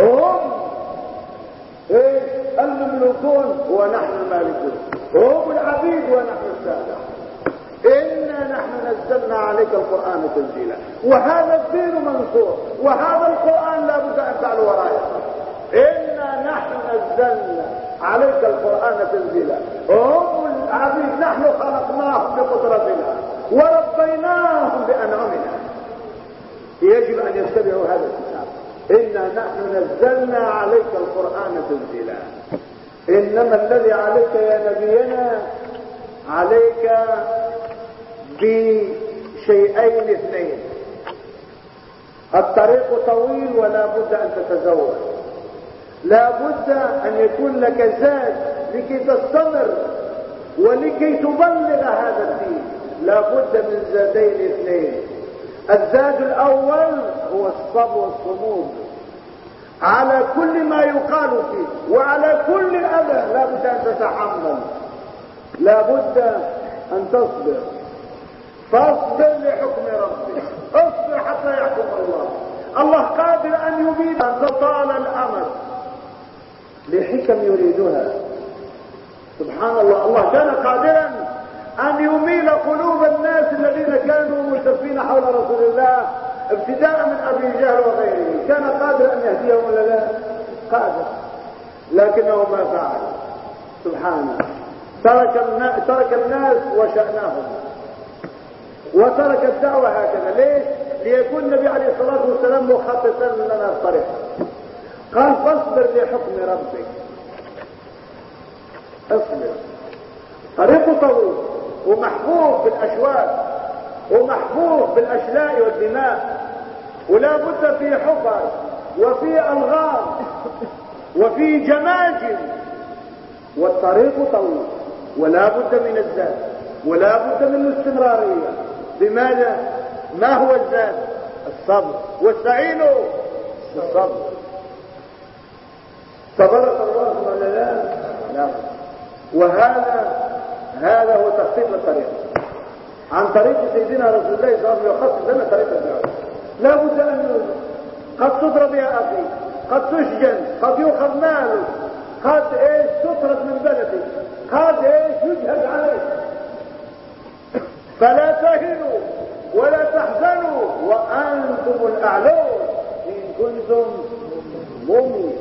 هم إيه؟ المملوكون ونحن المالكون. هم العبيد ونحن السادة إنا نحن نزلنا عليك القرآن تنزيلا. وهذا الدين منصور. وهذا القرآن لا بد أن تعلو ورايا. إنا نحن نزلنا عليك القرآن تنزيلا. هم العبيد نحن خلقناهم بقدرتنا. وربيناهم بأنعمنا. يجب أن يتبعوا هذا الكتاب. إنا نحن نزلنا عليك القرآن تنزيلا. إنما الذي عليك يا نبينا عليك بشيئين اثنين. الطريق طويل ولا بد أن تتزوج. لا بد أن يكون لك زاد لكي تستمر ولكي تبلغ هذا الدين. لا بد من زادين اثنين. الزاد الأول هو الصبر والصمود. على كل ما يقال فيه وعلى كل أذى لا بد أن تتحمل. لا بد أن تصبر. فاصبر لحكم ربك. اصبر حتى يحكم الله. الله قادر أن يبيد أن تطال الأمل. لحكم يريدها سبحان الله. الله كان قادرا أن يميل قلوب الناس الذين كانوا ملتفين حول رسول الله ابتداء من أبي جهل وغيره. كان قادر أن يهديهم ولا لا قادر. لكنه ما فعل. سبحانه ترك الناس وشأنهم. وترك الدعوة هكذا. ليش؟ ليكون النبي عليه الصلاة والسلام مخططا لنا الطريق قال فاصبر لحكم ربك. اصبر. طريقه طويل ومحفوظ بالاشواك ومحفوظ بالأشلاء والدماء ولا بد في حفر وفي ألغام وفي جماجم. والطريق طويل ولا بد من الزاد ولا بد من الاستمرارية. بماذا؟ ما هو الزاد الصبر. واستعينوا بالصبر. صبرت الله ولا لا. لا. وهذا هذا هو تخطيط الطريق. عن طريق سيدنا رسول الله صلى الله عليه وسلم يخطط لنا طريق الدعوه لا بد أن قد تضرب يا أخي. قد تسجن قد يؤخذ مالك قد إيش؟ تطرد من بلدك. قد إيش؟ يجهد عليك. فلا تهنوا ولا تحزنوا وأنتم الأعلون إن كنتم مؤمنين.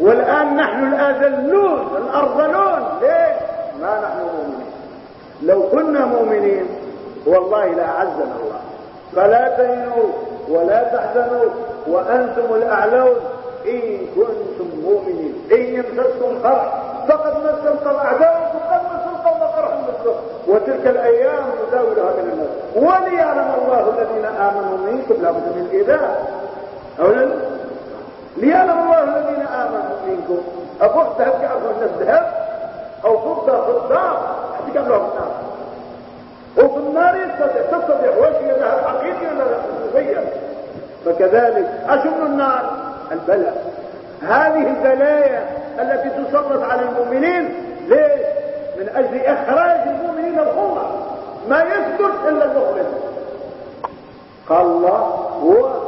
والآن نحن الأذلون الأرذلون. ليش؟ ما نحن مؤمنين. لو كنا مؤمنين والله لاعزنا الله. فلا تهنوا ولا تحزنوا وأنتم الأعلون إن كنتم مؤمنين. إن يمسسكم قرح فقد مس القوم اعداؤكم قد مس القوم قرح مثله وتلك الأيام نداولها بين الناس. وليعلم الله الذين آمنوا منكم لابد من الإيذاء. أو لا ليعلم الله الذين آمنوا منكم. أبوك ذهب كعبوا الناس ذهب أو فضه فضه حتى قبلهم النار وفي النار يستطيع تستطيع وش هي ذهب حقيقي ولا مغير فكذلك أشم النار؟ البلاء. هذه البلايا التي تسلط على المؤمنين من أجل إخراج المؤمنين الخمر ما يثبت إلا المخلص قال الله هو.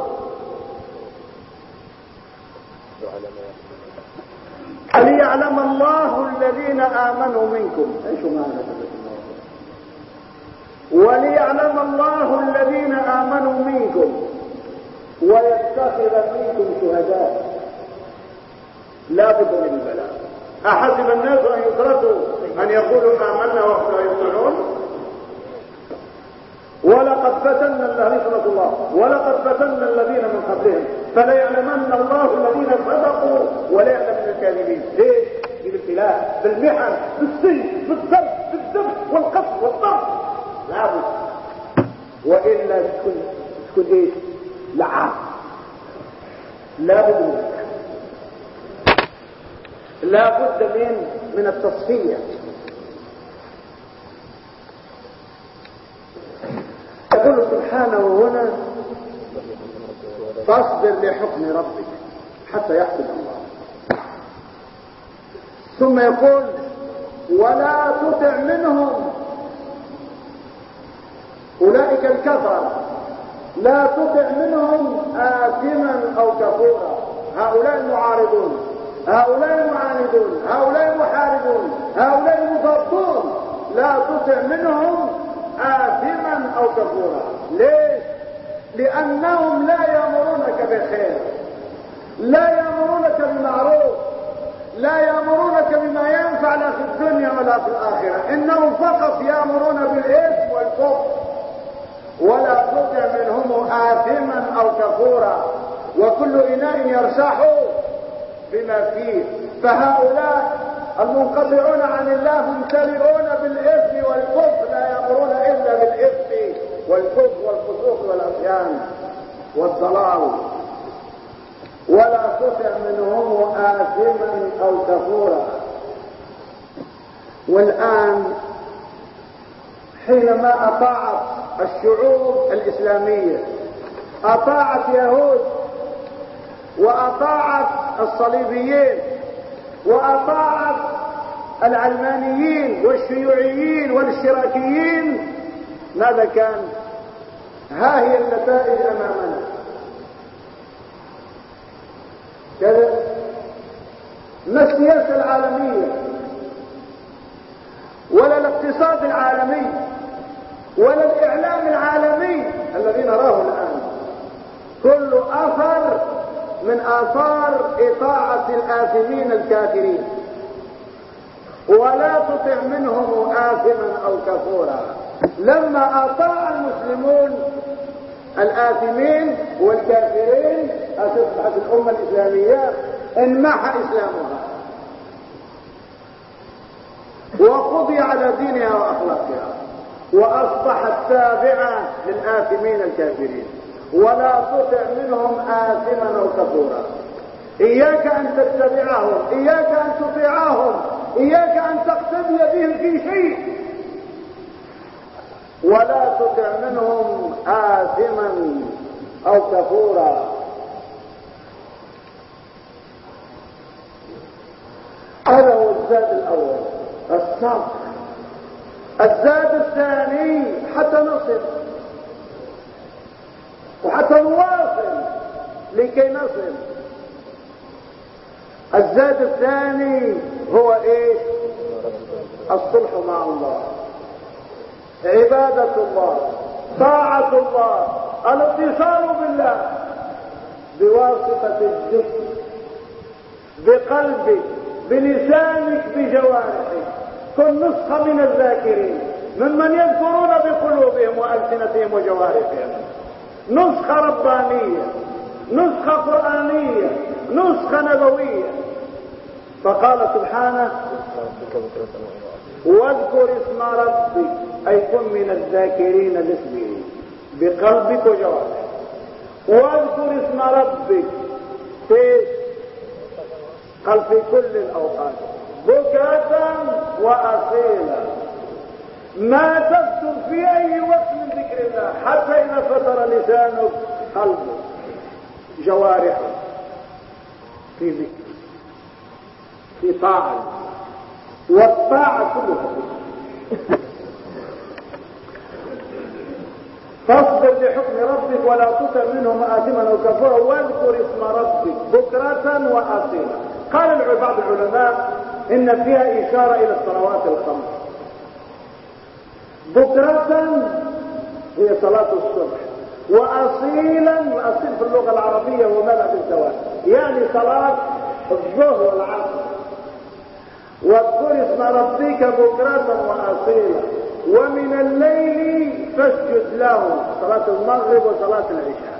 ليعلم الله الذين آمنوا منكم. إيش معنى؟ وليعلم الله الذين آمنوا منكم ويتخذ منكم شهداء. لا بد من البلاء. أحسب الناس أن يتركوا أن يقولوا آمنا وهم لا يفتنون ولقد فتنا الذين الله ولقد فتنا الذين من قبلهم فليعلمن الله الذين صدقوا ولا يعلمن الكاذبين. ليه بالابتلاء بالمحن بالسيف بالضرب بالذبح والقتل والضرب. لابد. وإلا تكون تكون إيش؟ لعاب لابد من لابد من من التصفية. يقول سبحانه هنا فاصبر لحكم ربك حتى يحكم الله. ثم يقول ولا تطع منهم. أولئك الكفر لا تطع منهم آثما أو كفورا. هؤلاء المعارضون. هؤلاء المعاندون هؤلاء المحاربون هؤلاء المضادون لا تطع منهم آثما أو كفورا. ليش؟ لأنهم لا يأمرونك بخير لا يأمرونك بمعروف لا يأمرونك بما ينفع لا في الدنيا ولا في الآخرة. إنهم فقط يأمرون بالإثم والكفر ولا تطع منهم آثما أو كفورا. وكل إناء يرشح بما فيه. فهؤلاء المنقطعون عن الله ممتلئون بالإثم والكفر لا يأمرون إلا بالإثم والكفر والفسوق والعصيان والضلال. ولا تطع منهم آثما أو كفورا. والآن حينما أطاعت الشعوب الإسلامية أطاعت يهود وأطاعت الصليبيين وأطاعت العلمانيين والشيوعيين والاشتراكيين ماذا كان؟ ها هي النتائج أمامنا. كذا ما السياسة العالمية ولا الاقتصاد العالمي ولا الإعلام العالمي الذي نراه الآن. كل أثر من آثار إطاعة الآثمين الكافرين. ولا تطع منهم آثما أو كفورا. لما أطاع المسلمون الآثمين والكافرين أصبحت الأمة الإسلامية انمح إسلامها. وقضي على دينها وأخلاقها. وأصبحت تابعة للآثمين الكافرين. ولا تطع منهم آثما أو كفورا. إياك أن تتبعهم إياك أن تطيعهم إياك أن تقتدي بهم في شيء. ولا تطع منهم آثما أو كفورا. هذا هو الزاد الأول. الصبر الزاد الثاني حتى نصل وحتى نواصل لكي نصل. الزاد الثاني هو إيه الصلح مع الله. عبادة الله طاعة الله الاتصال بالله. بواسطة الذكر بقلبك بلسانك بجوارحك. كن نسخة من الذاكرين ممن يذكرون بقلوبهم وألسنتهم وجوارحهم. نسخة ربانية نسخة قرآنية نسخة نبوية. فقال سبحانه واذكر اسم ربك أي كن من الذاكرين باسمه بقلبك وجوارحك. واذكر اسم ربك في قال في كل الأوقات. بكرة وأصيلا. ما تكتب في أي وقت الله حتى اذا فتر لسانك قلبك جوارحك في ذكر في طاعة والطاعة كلها فاصبر لحكم ربك ولا تطع منهم آثما أو كفورا واذكر اسم ربك بكرة وأصيلا. قال بعض العلماء إن فيها إشارة إلى الصلوات الخمس. بكرة هي صلاة الصبح. وأصيلا وأصيل في اللغة العربية وملأ بالزواج يعني صلاة الظهر والعصر. واذكر اسم ربك بكرة وأصيلا. ومن الليل فاسجد له. صلاة المغرب وصلاة العشاء.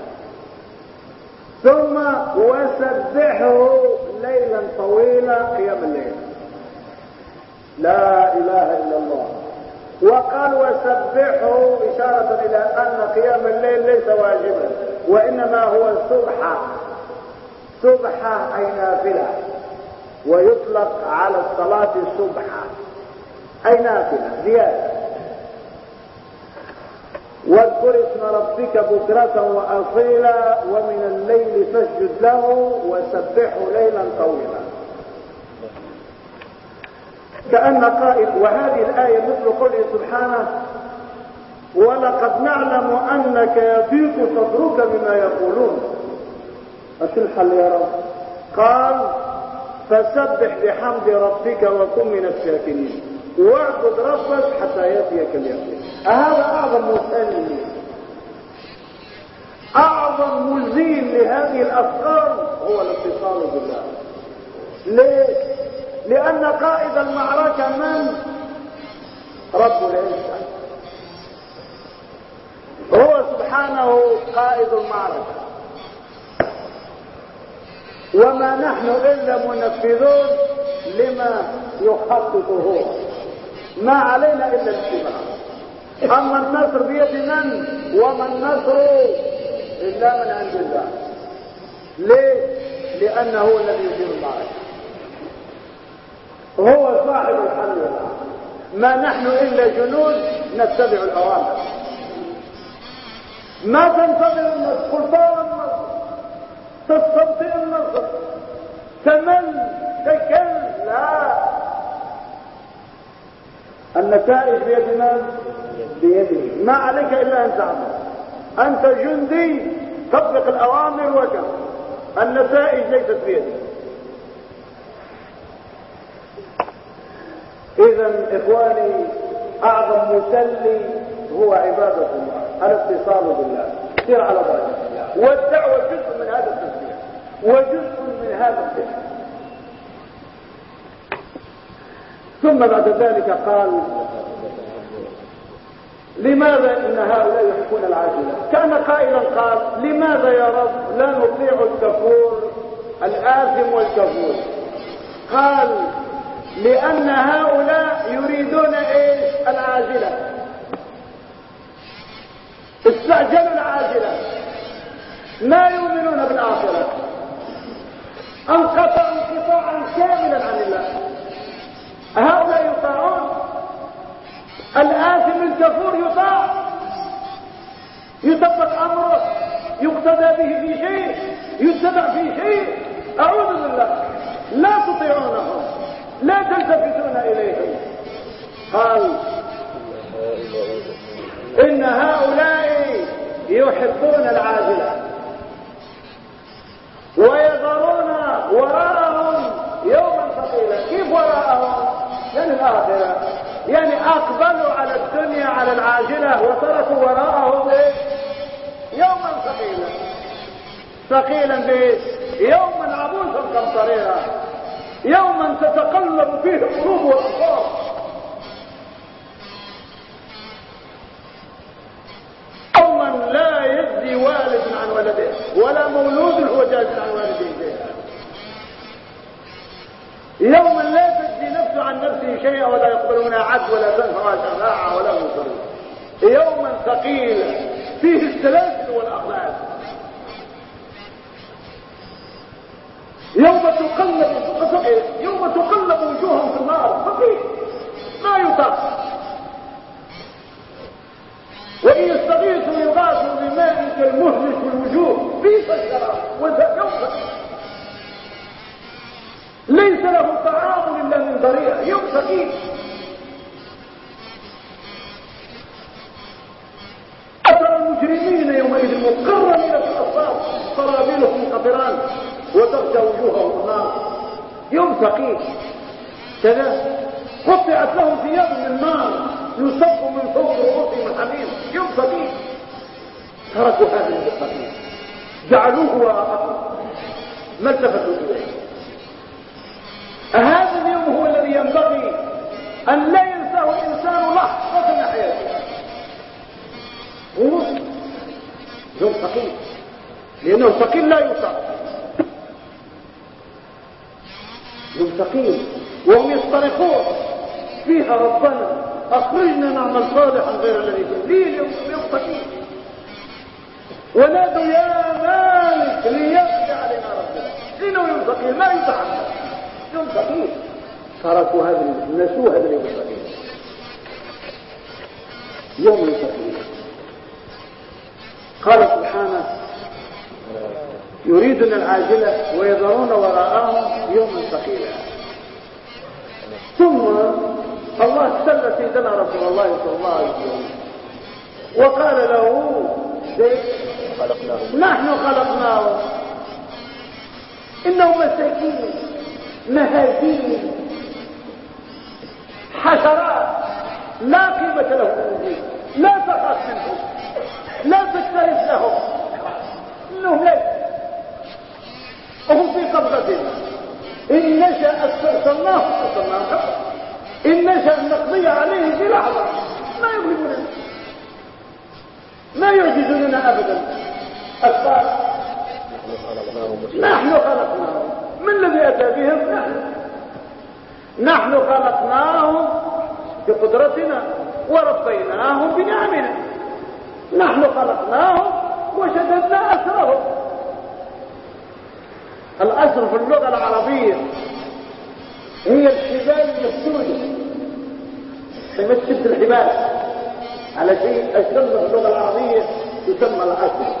ثم وسبحه ليلا طويلا قيام الليل. لا إله إلا الله. وقال وسبحه إشارة إلى أن قيام الليل ليس واجبا وإنما هو سبحة سبحة أي نافلة. ويطلق على الصلاة سبحة أي نافلة زيادة. واذكر اسم ربك بكرة وأصيلا ومن الليل فاسجد له وسبحه ليلا طويلا. كأن قائل وهذه الآية مثل قوله سبحانه ولقد نعلم أنك يضيق صدرك بما يقولون. إيش الحل يا رب؟ قال فسبح بحمد ربك وكن من الشاكرين. واعبد ربك حتى يأتيك اليقين. هذا أعظم مسلم أعظم مزين لهذه الأفكار هو الاتصال بالله. ليه لأن قائد المعركة من؟ رب العزة. هو سبحانه قائد المعركة. وما نحن إلا منفذون لما يخطط هو. ما علينا إلا الاتباع أما النصر بيد من؟ وما النصر إلا من عند الله. ليه؟ لأنه هو الذي يدير المعركة. هو صاحب الحمد لله. ما نحن إلا جنود نتبع الأوامر. ما تنتظر النصر. قل طال النصر. تستبطئ النصر. تمل. تكل. لا. النتائج بيد من؟ بيده ما عليك إلا أن تعمل. أنت جندي طبق الأوامر وكم النتائج ليست بيدك. إذا إخواني أعظم مسلي هو عبادة الله الاتصال بالله سير على الله. والدعوة جزء من هذا التسبيح وجزء من هذا الذكر ثم بعد ذلك قال لماذا إن هؤلاء يحبون العاجلة؟ كان قائلا قال لماذا يا رب لا نطيع الكفور الآثم والكفور؟ قال لأن هؤلاء يريدون إيش؟ العاجله استعجلوا العاجله ما يؤمنون بالآخرة. انقطعوا انقطاعا كاملا عن الله. هؤلاء يطاعون. الآثم الكفور يطاع. يطبق أمره. يقتدى به في شيء. يتبع في شيء. أعوذ بالله. لا تطيعونهم لا تلتفتون إليهم قال إن هؤلاء يحبون العاجلة. ويذرون وراءهم يوما ثقيلا. كيف وراءهم؟ يعني الآخرة؟ يعني أقبلوا على الدنيا على العاجلة وتركوا وراءهم إيه؟ يوما ثقيلا. ثقيلا بايه يوما عبوسا يوما تتقلب فيه القلوب والابصار يوما لا يجزي والد عن ولده ولا مولود هو جاز عن والده. يوما لا تجزي نفس عن نفسه شيئا ولا يقبلون عد ولا تنفع شفاعة ولا منصر يوما ثقيلا فيه ونادوا يا مالك ليقضي علينا ربنا. إنه يوم ثقيل ما يتعلم يوم ثقيل تركوا هذا نسوا هذا اليوم الثقيل يوم ثقيل قال سبحانه يريدون العاجلة ويذرون وراءهم يوما ثقيلا ثم الله سل سيدنا رسول الله صلى الله عليه وسلم. وقال له نحن خلقناه. إنه مساكين مهازيل حشرات. لا قيمة له. لا تخاف منهم. لا تكترث لهم. إنهم ليس وهم في قبضتنا إن نشأ أسترسلناه أسترسلناه. إن نشأ نقضي عليه في لحظه ما يغلبوننا ما يعجزوننا ابدا. الصالح نحن خلقناهم. من الذي أتى بهم؟ نحن. نحن خلقناهم بقدرتنا وربيناهم بنعمنا. نحن خلقناهم وشددنا أسرهم الأسر في اللغة العربية هي الحبال المسدودة تمسك الحبال. على شيء أسمى في اللغة العربية يسمى الأسر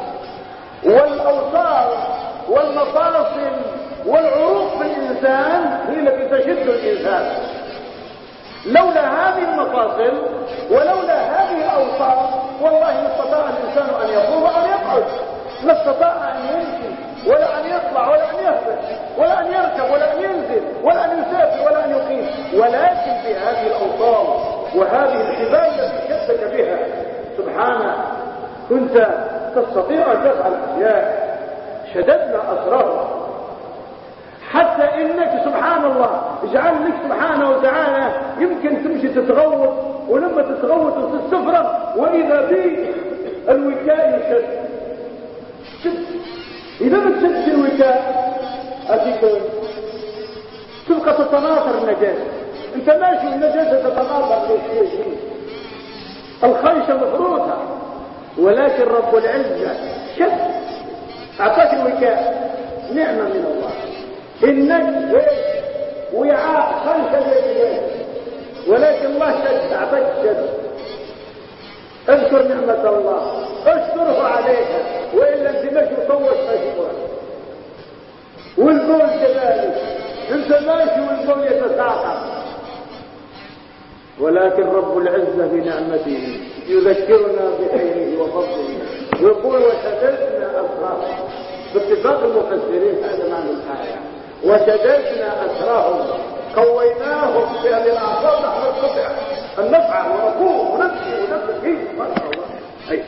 والأوصال والمفاصل والعروق في الإنسان هي التي تشد الإنسان. لولا هذه المفاصل ولولا هذه الأوصاف والله ما استطاع الإنسان أن يقوم وأن يقعد ما استطاع أن يمشي ولا أن يطلع ولا أن يهبط ولا أن يركب ولا أن ينزل ولا أن يسافر ولا أن يقيم. ولكن في هذه وهذه الحبال التي شدك بها سبحانه كنت تستطيع أن تفعل أشياء شددنا أسرارها. حتى إنك سبحان الله اجعل لك سبحانه وتعالى يمكن تمشي تتغوط ولما تتغوط وتستفرغ وإذا بي الوكاء يشد. شد. إذا ما تشدش الوكاء أتيك تبقى تتناثر النجاسة انت ماشي النجاسة تتناثر الخيشة مفروضة ولكن رب العزة شد أعطاك الوكاء نعمة من الله. إنك وعاء خمسة اليد ولكن الله شد أعطاك الشد اذكر نعمة الله. اشكره عليها والا انت ماشي مطوش اشكره والبول كذلك. انت ماشي والبول يتساقط. ولكن رب العزة بنعمته يذكرنا بخيره وفضله. يقول وشددنا أسرارهم باتفاق المفسرين هذا معنى الآية. وشددنا أسرارهم قويناهم بهذه الأعصاب نحن القطع. النفع ونقوم ونبكي ونبكي. ما شاء الله. أي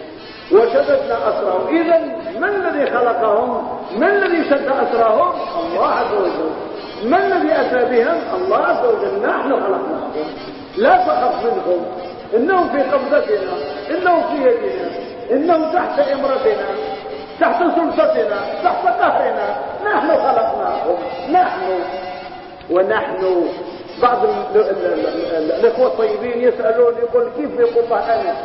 وشددنا أسرارهم إذا من الذي خلقهم؟ من الذي شد أسرارهم؟ الله عز وجل. من الذي أتى بهم؟ الله عز وجل. نحن خلقناهم. لا تخف منهم إنهم في قبضتنا إنهم في يدنا إنهم تحت إمرتنا تحت سلطتنا تحت قهرنا. نحن خلقناهم نحن. ونحن. بعض الإخوة الطيبين يسألون يقول كيف يقول أنا.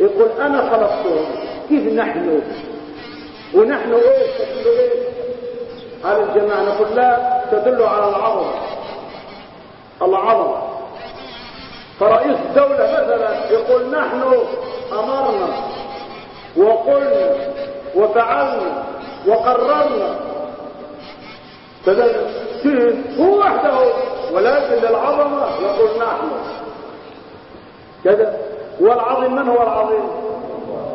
يقول أنا خلقتهم. كيف نحن؟ ونحن إيش؟ تدل إيش؟ على الجماعة نقول لا تدل على العظمه العظمه فرئيس الدولة مثلا يقول نحن أمرنا وقلنا وفعلنا وقررنا. هو وحده ولكن للعظمة يقول نحن. كذا. والعظيم من هو العظيم؟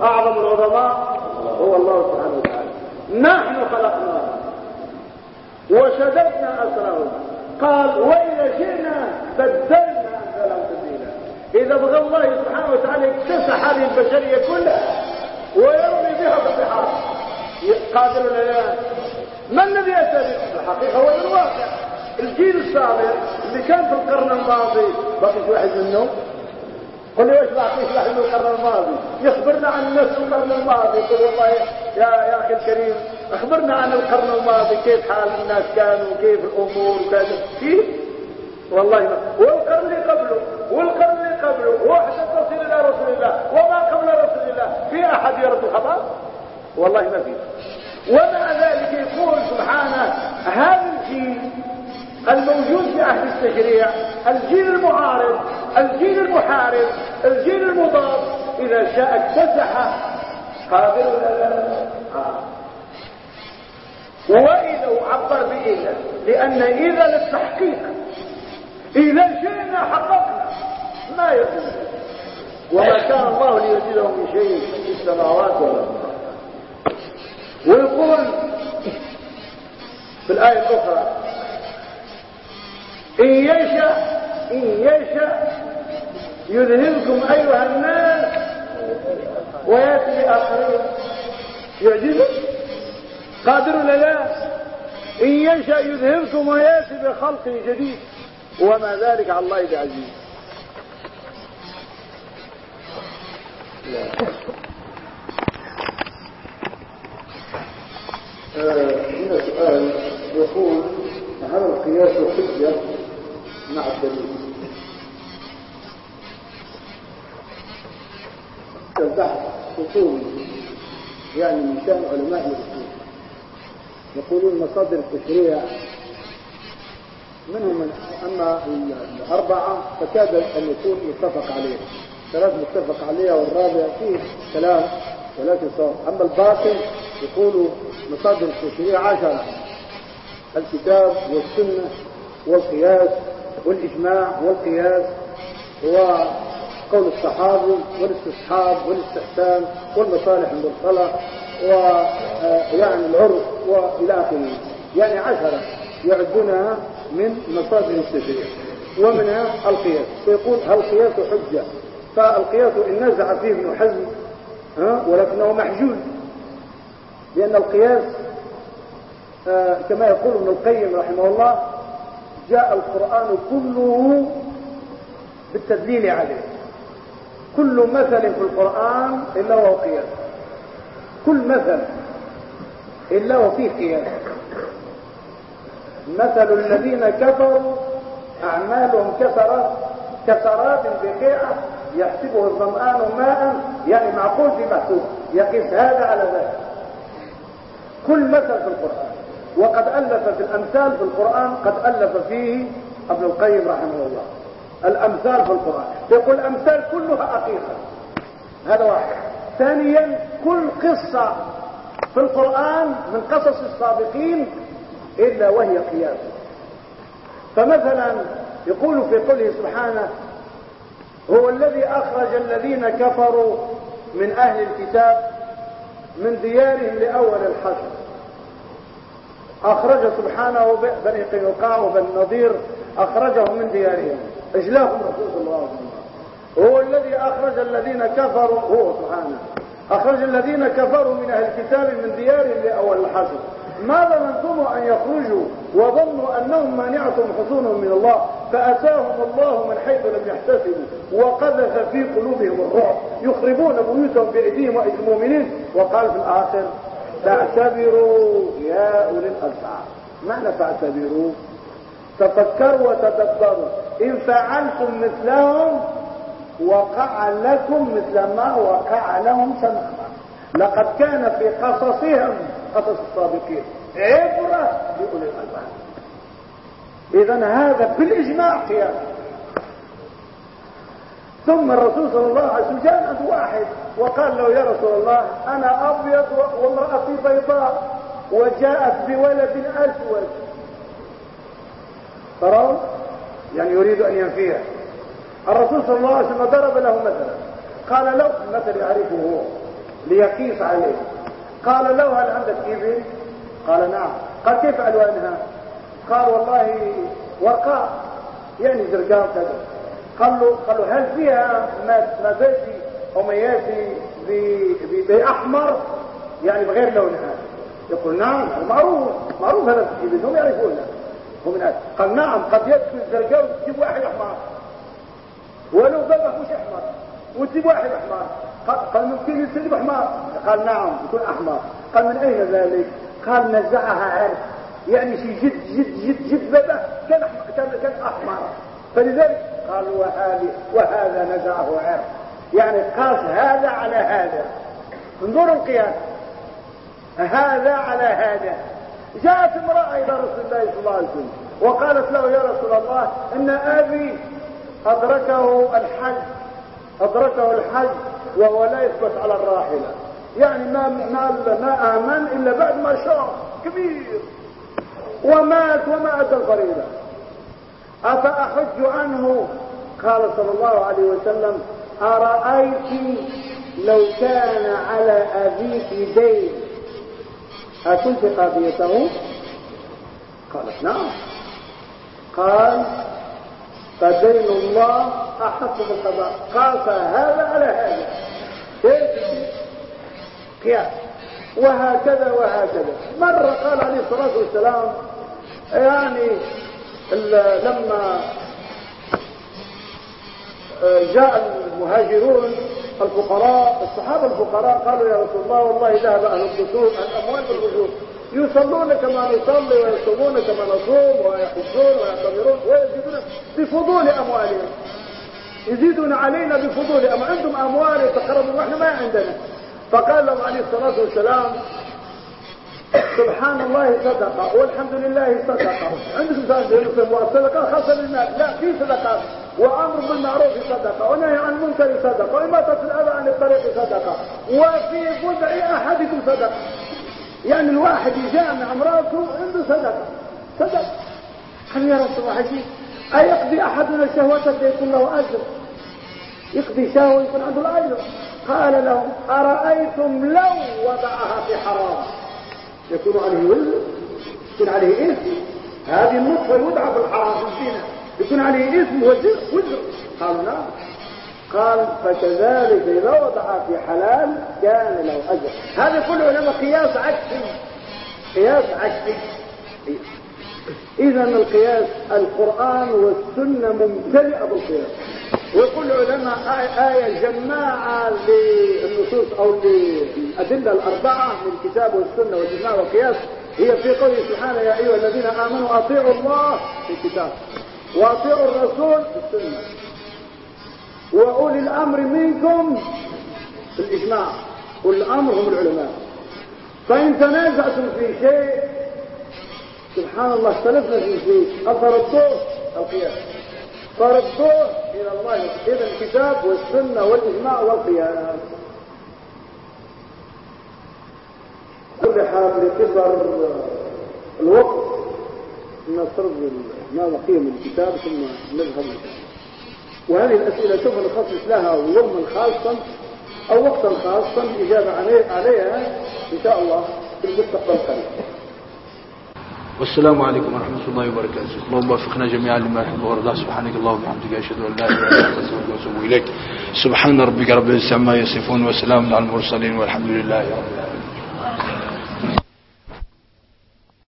أعظم العظماء هو الله سبحانه وتعالى. نحن خلقناه وشددنا أسرارنا قال وإذا شئنا بدلنا إذا بغى الله سبحانه وتعالى يكتسح هذه البشرية كلها ويرمي بها في البحار قادر ولا لا؟ ما الذي أتى الحقيقة هو الواقع. الجيل السابق اللي كان في القرن الماضي بقي واحد منهم قل لي إيش بعطيك واحد من القرن الماضي؟ يخبرنا عن في القرن الماضي. يقول والله يا يا أخي الكريم أخبرنا عن القرن الماضي كيف حال الناس كانوا وكيف الأمور وكذا كيف والله ما والقرن اللي قبله. والقرن اللي قبله واحد تصل إلى رسول الله وما قبل رسول الله في أحد يرد الخطأ؟ والله ما في. ومع ذلك يقول سبحانه هذا الجيل الموجود في عهد التشريع الجيل المعارض الجيل المحارب الجيل المضاد إذا شاء اكتسح قادر ولا لا واذا عبر بإذا لأن اذا للتحقيق إذا شئنا حققنا ما يكون وما كان الله ليزيدهم من شيء في السماوات ولا ويقول في الآية الأخرى إن يشاء إن يشاء يذهبكم أيها الناس ويأتي بآخرين. يعجبك قادر ولا لا؟ إن يشاء يذهبكم ويأتي بخلق جديد. وما ذلك على الله بعزيز. هنا سؤال يقول هل القياس حجة مع الدليل البحث اصولي يعني من شأن علماء الاصول يقولون مصادر التشريع منهم من أما الأربعة فكاد أن يكون متفق عليه. ثلاث متفق عليها والرابع فيه كلام ولكن صار أما الباقي يقول مصادر التشريع عشرة. الكتاب والسنة والقياس والإجماع والقياس وقول الصحابي والاستصحاب والاستحسان والمصالح المرسلة ويعني العرف وإلى آخره. يعني عشرة يعدونها من مصادر التشريع ومنها القياس فيقول هل القياس حجة؟ فالقياس إن نزع فيه ابن حزم ها ولكنه محجوز لأن القياس آه كما يقول ابن القيم رحمه الله جاء القرآن كله بالتدليل عليه. كل مثل في القرآن إلا وهو قياس. كل مثل إلا وفيه قياس. مثل الذين كفروا أعمالهم كسرات كسرات بقيعة يحسبه الظمآن ماء يعني معقول في محسوب يقيس هذا على ذلك. كل مثل في القرآن وقد ألف في الأمثال في القرآن قد ألف فيه ابن القيم رحمه الله. الأمثال في القرآن يقول الأمثال كلها حقيقة. هذا واحد. ثانيا كل قصة في القرآن من قصص السابقين إلا وهي قياس فمثلا يقول في قوله سبحانه هو الذي أخرج الذين كفروا من أهل الكتاب من ديارهم لأول الحشر. أخرج سبحانه بني قينقاع وبن نضير أخرجهم من ديارهم. إجلاهم رسول الله هو الذي أخرج الذين كفروا هو سبحانه. أخرج الذين كفروا من أهل الكتاب من ديارهم لأول الحشر. ما ظننتم أن يخرجوا وظنوا أنهم مانعتهم حصونهم من الله فأتاهم الله من حيث لم يحتسبوا وقذف في قلوبهم الرعب يخربون بيوتهم بأيديهم وأيدي المؤمنين وقال في الآخر فاعتبروا يا أولي الألباب. معنى فاعتبروا؟ تفكروا وتدبروا إن فعلتم مثلهم وقع لكم مثل ما وقع لهم سنخبر لقد كان في قصصهم قصص السابقين. عبرة لأولي الألباب إذا هذا بالإجماع قياس. ثم الرسول صلى الله عليه وسلم جاء واحد وقال له يا رسول الله أنا أبيض وامرأتي بيضاء وجاءت بولد أسود ترون؟ يعني يريد أن ينفيها. الرسول صلى الله عليه وسلم ضرب له مثلا. قال له المثل يعرفه هو ليقيس عليه. قال له هل عندك ابل قال نعم. قال كيف ألوانها؟ قال والله ورقاء يعني زرقاء كذا. قال له قال له هل فيها مزاجي أو مياسي بأحمر؟ يعني بغير لونها. يقول نعم معروف معروف هذا الابل هم يعرفونه. هم الناس قال نعم قد يكفي الزرقاء وتجيب واحد أحمر. ولو ذبح مش أحمر وتجيب واحد أحمر. قال ممكن يصير احمر قال نعم يكون أحمر. قال من أين ذلك؟ قال نزعها عرق يعني شيء جد جد جد جد ذبح كان كان كان أحمر. فلذلك قال وهذه وهذا نزعه عرق يعني قاس هذا على هذا. انظروا القياس. هذا على هذا. جاءت امرأة إلى رسول الله صلى الله عليه وسلم وقالت له يا رسول الله إن أبي أدركه الحج. أدركه الحج وهو لا يثبت على الراحلة. يعني ما ما ما آمن إلا بعد ما شاء. كبير. ومات وما أدى الفريضة أفأحج عنه؟ قال صلى الله عليه وسلم أرأيت لو كان على أبيك دين. أكنت قضيته قالت نعم. قال فدين الله أحق بالقضاء. قاس هذا على هذا. قياس. وهكذا وهكذا. مرة قال عليه الصلاة والسلام يعني لما جاء المهاجرون الفقراء الصحابة الفقراء قالوا يا رسول الله والله ذهب أهل الدثور الأموال بالرجوع يصلون كما نصلي ويصومون كما نصوم ويحجون ويعتمرون ويزيدون بفضول أموالهم. يزيدون علينا بفضول أما عندهم أموال يتقربون؟ وإحنا ما عندنا. فقال لهم عليه الصلاة والسلام سبحان الله صدقة والحمد لله صدقة عندكم صدقة خاصة بالمال. لا في صدقات وأمر بالمعروف صدقة ونهي عن المنكر صدقة وإماتة الأذى عن الطريق صدقة وفي بضع أحدكم صدقة يعني الواحد يجامع امرأته عنده صدقة. صدقة. قال يا رسول الله عجيب أيقضي أحدنا شهوته فيكون له أجر يقضي شهوة يكون عنده الأجر قال لهم أرأيتم لو وضعها في حرام؟ يكون عليه وزر يكون عليه إثم؟ هذه النطفة يوضع في الحرام في الزنا. يكون عليه اسم وزر؟ وزر. قال نعم. قال فكذلك إذا وضع في حلال كان له أجر. هذا كله لما قياس عكسي. قياس عكسي. إذا القياس القرآن والسنة ممتلئة بالقياس. ويقول العلماء آية جماعة للنصوص أو للأدلة الأربعة من الكتاب والسنة والإجماع والقياس. هي في قوله سبحانه يا أيها الذين آمنوا أطيعوا الله في الكتاب وأطيعوا الرسول في السنة. وأولي الأمر منكم الإجماع أولي الأمر هم العلماء. فإن تنازعتم في شيء سبحان الله اختلفنا في شيء. الطول القياس. فردوه إلى الله. إلى الكتاب والسنة والإجماع والقياس. كل حال لكبر الوقت. نسرد ما بقي من الكتاب ثم نذهب. وهذه الأسئلة سوف نخصص لها يوما خاصا أو وقتا خاصا إجابة عليها إن شاء الله في المستقبل القريب. والسلام عليكم ورحمة الله وبركاته. اللهم وفقنا جميعا لما يحب ويرضى. سبحانك اللهم وبحمدك أشهد أن لا إله إلا أنت أستغفرك وأتوب إليك. سبحان ربك رب العزة عما يصفون وسلام على المرسلين والحمد لله رب العالمين.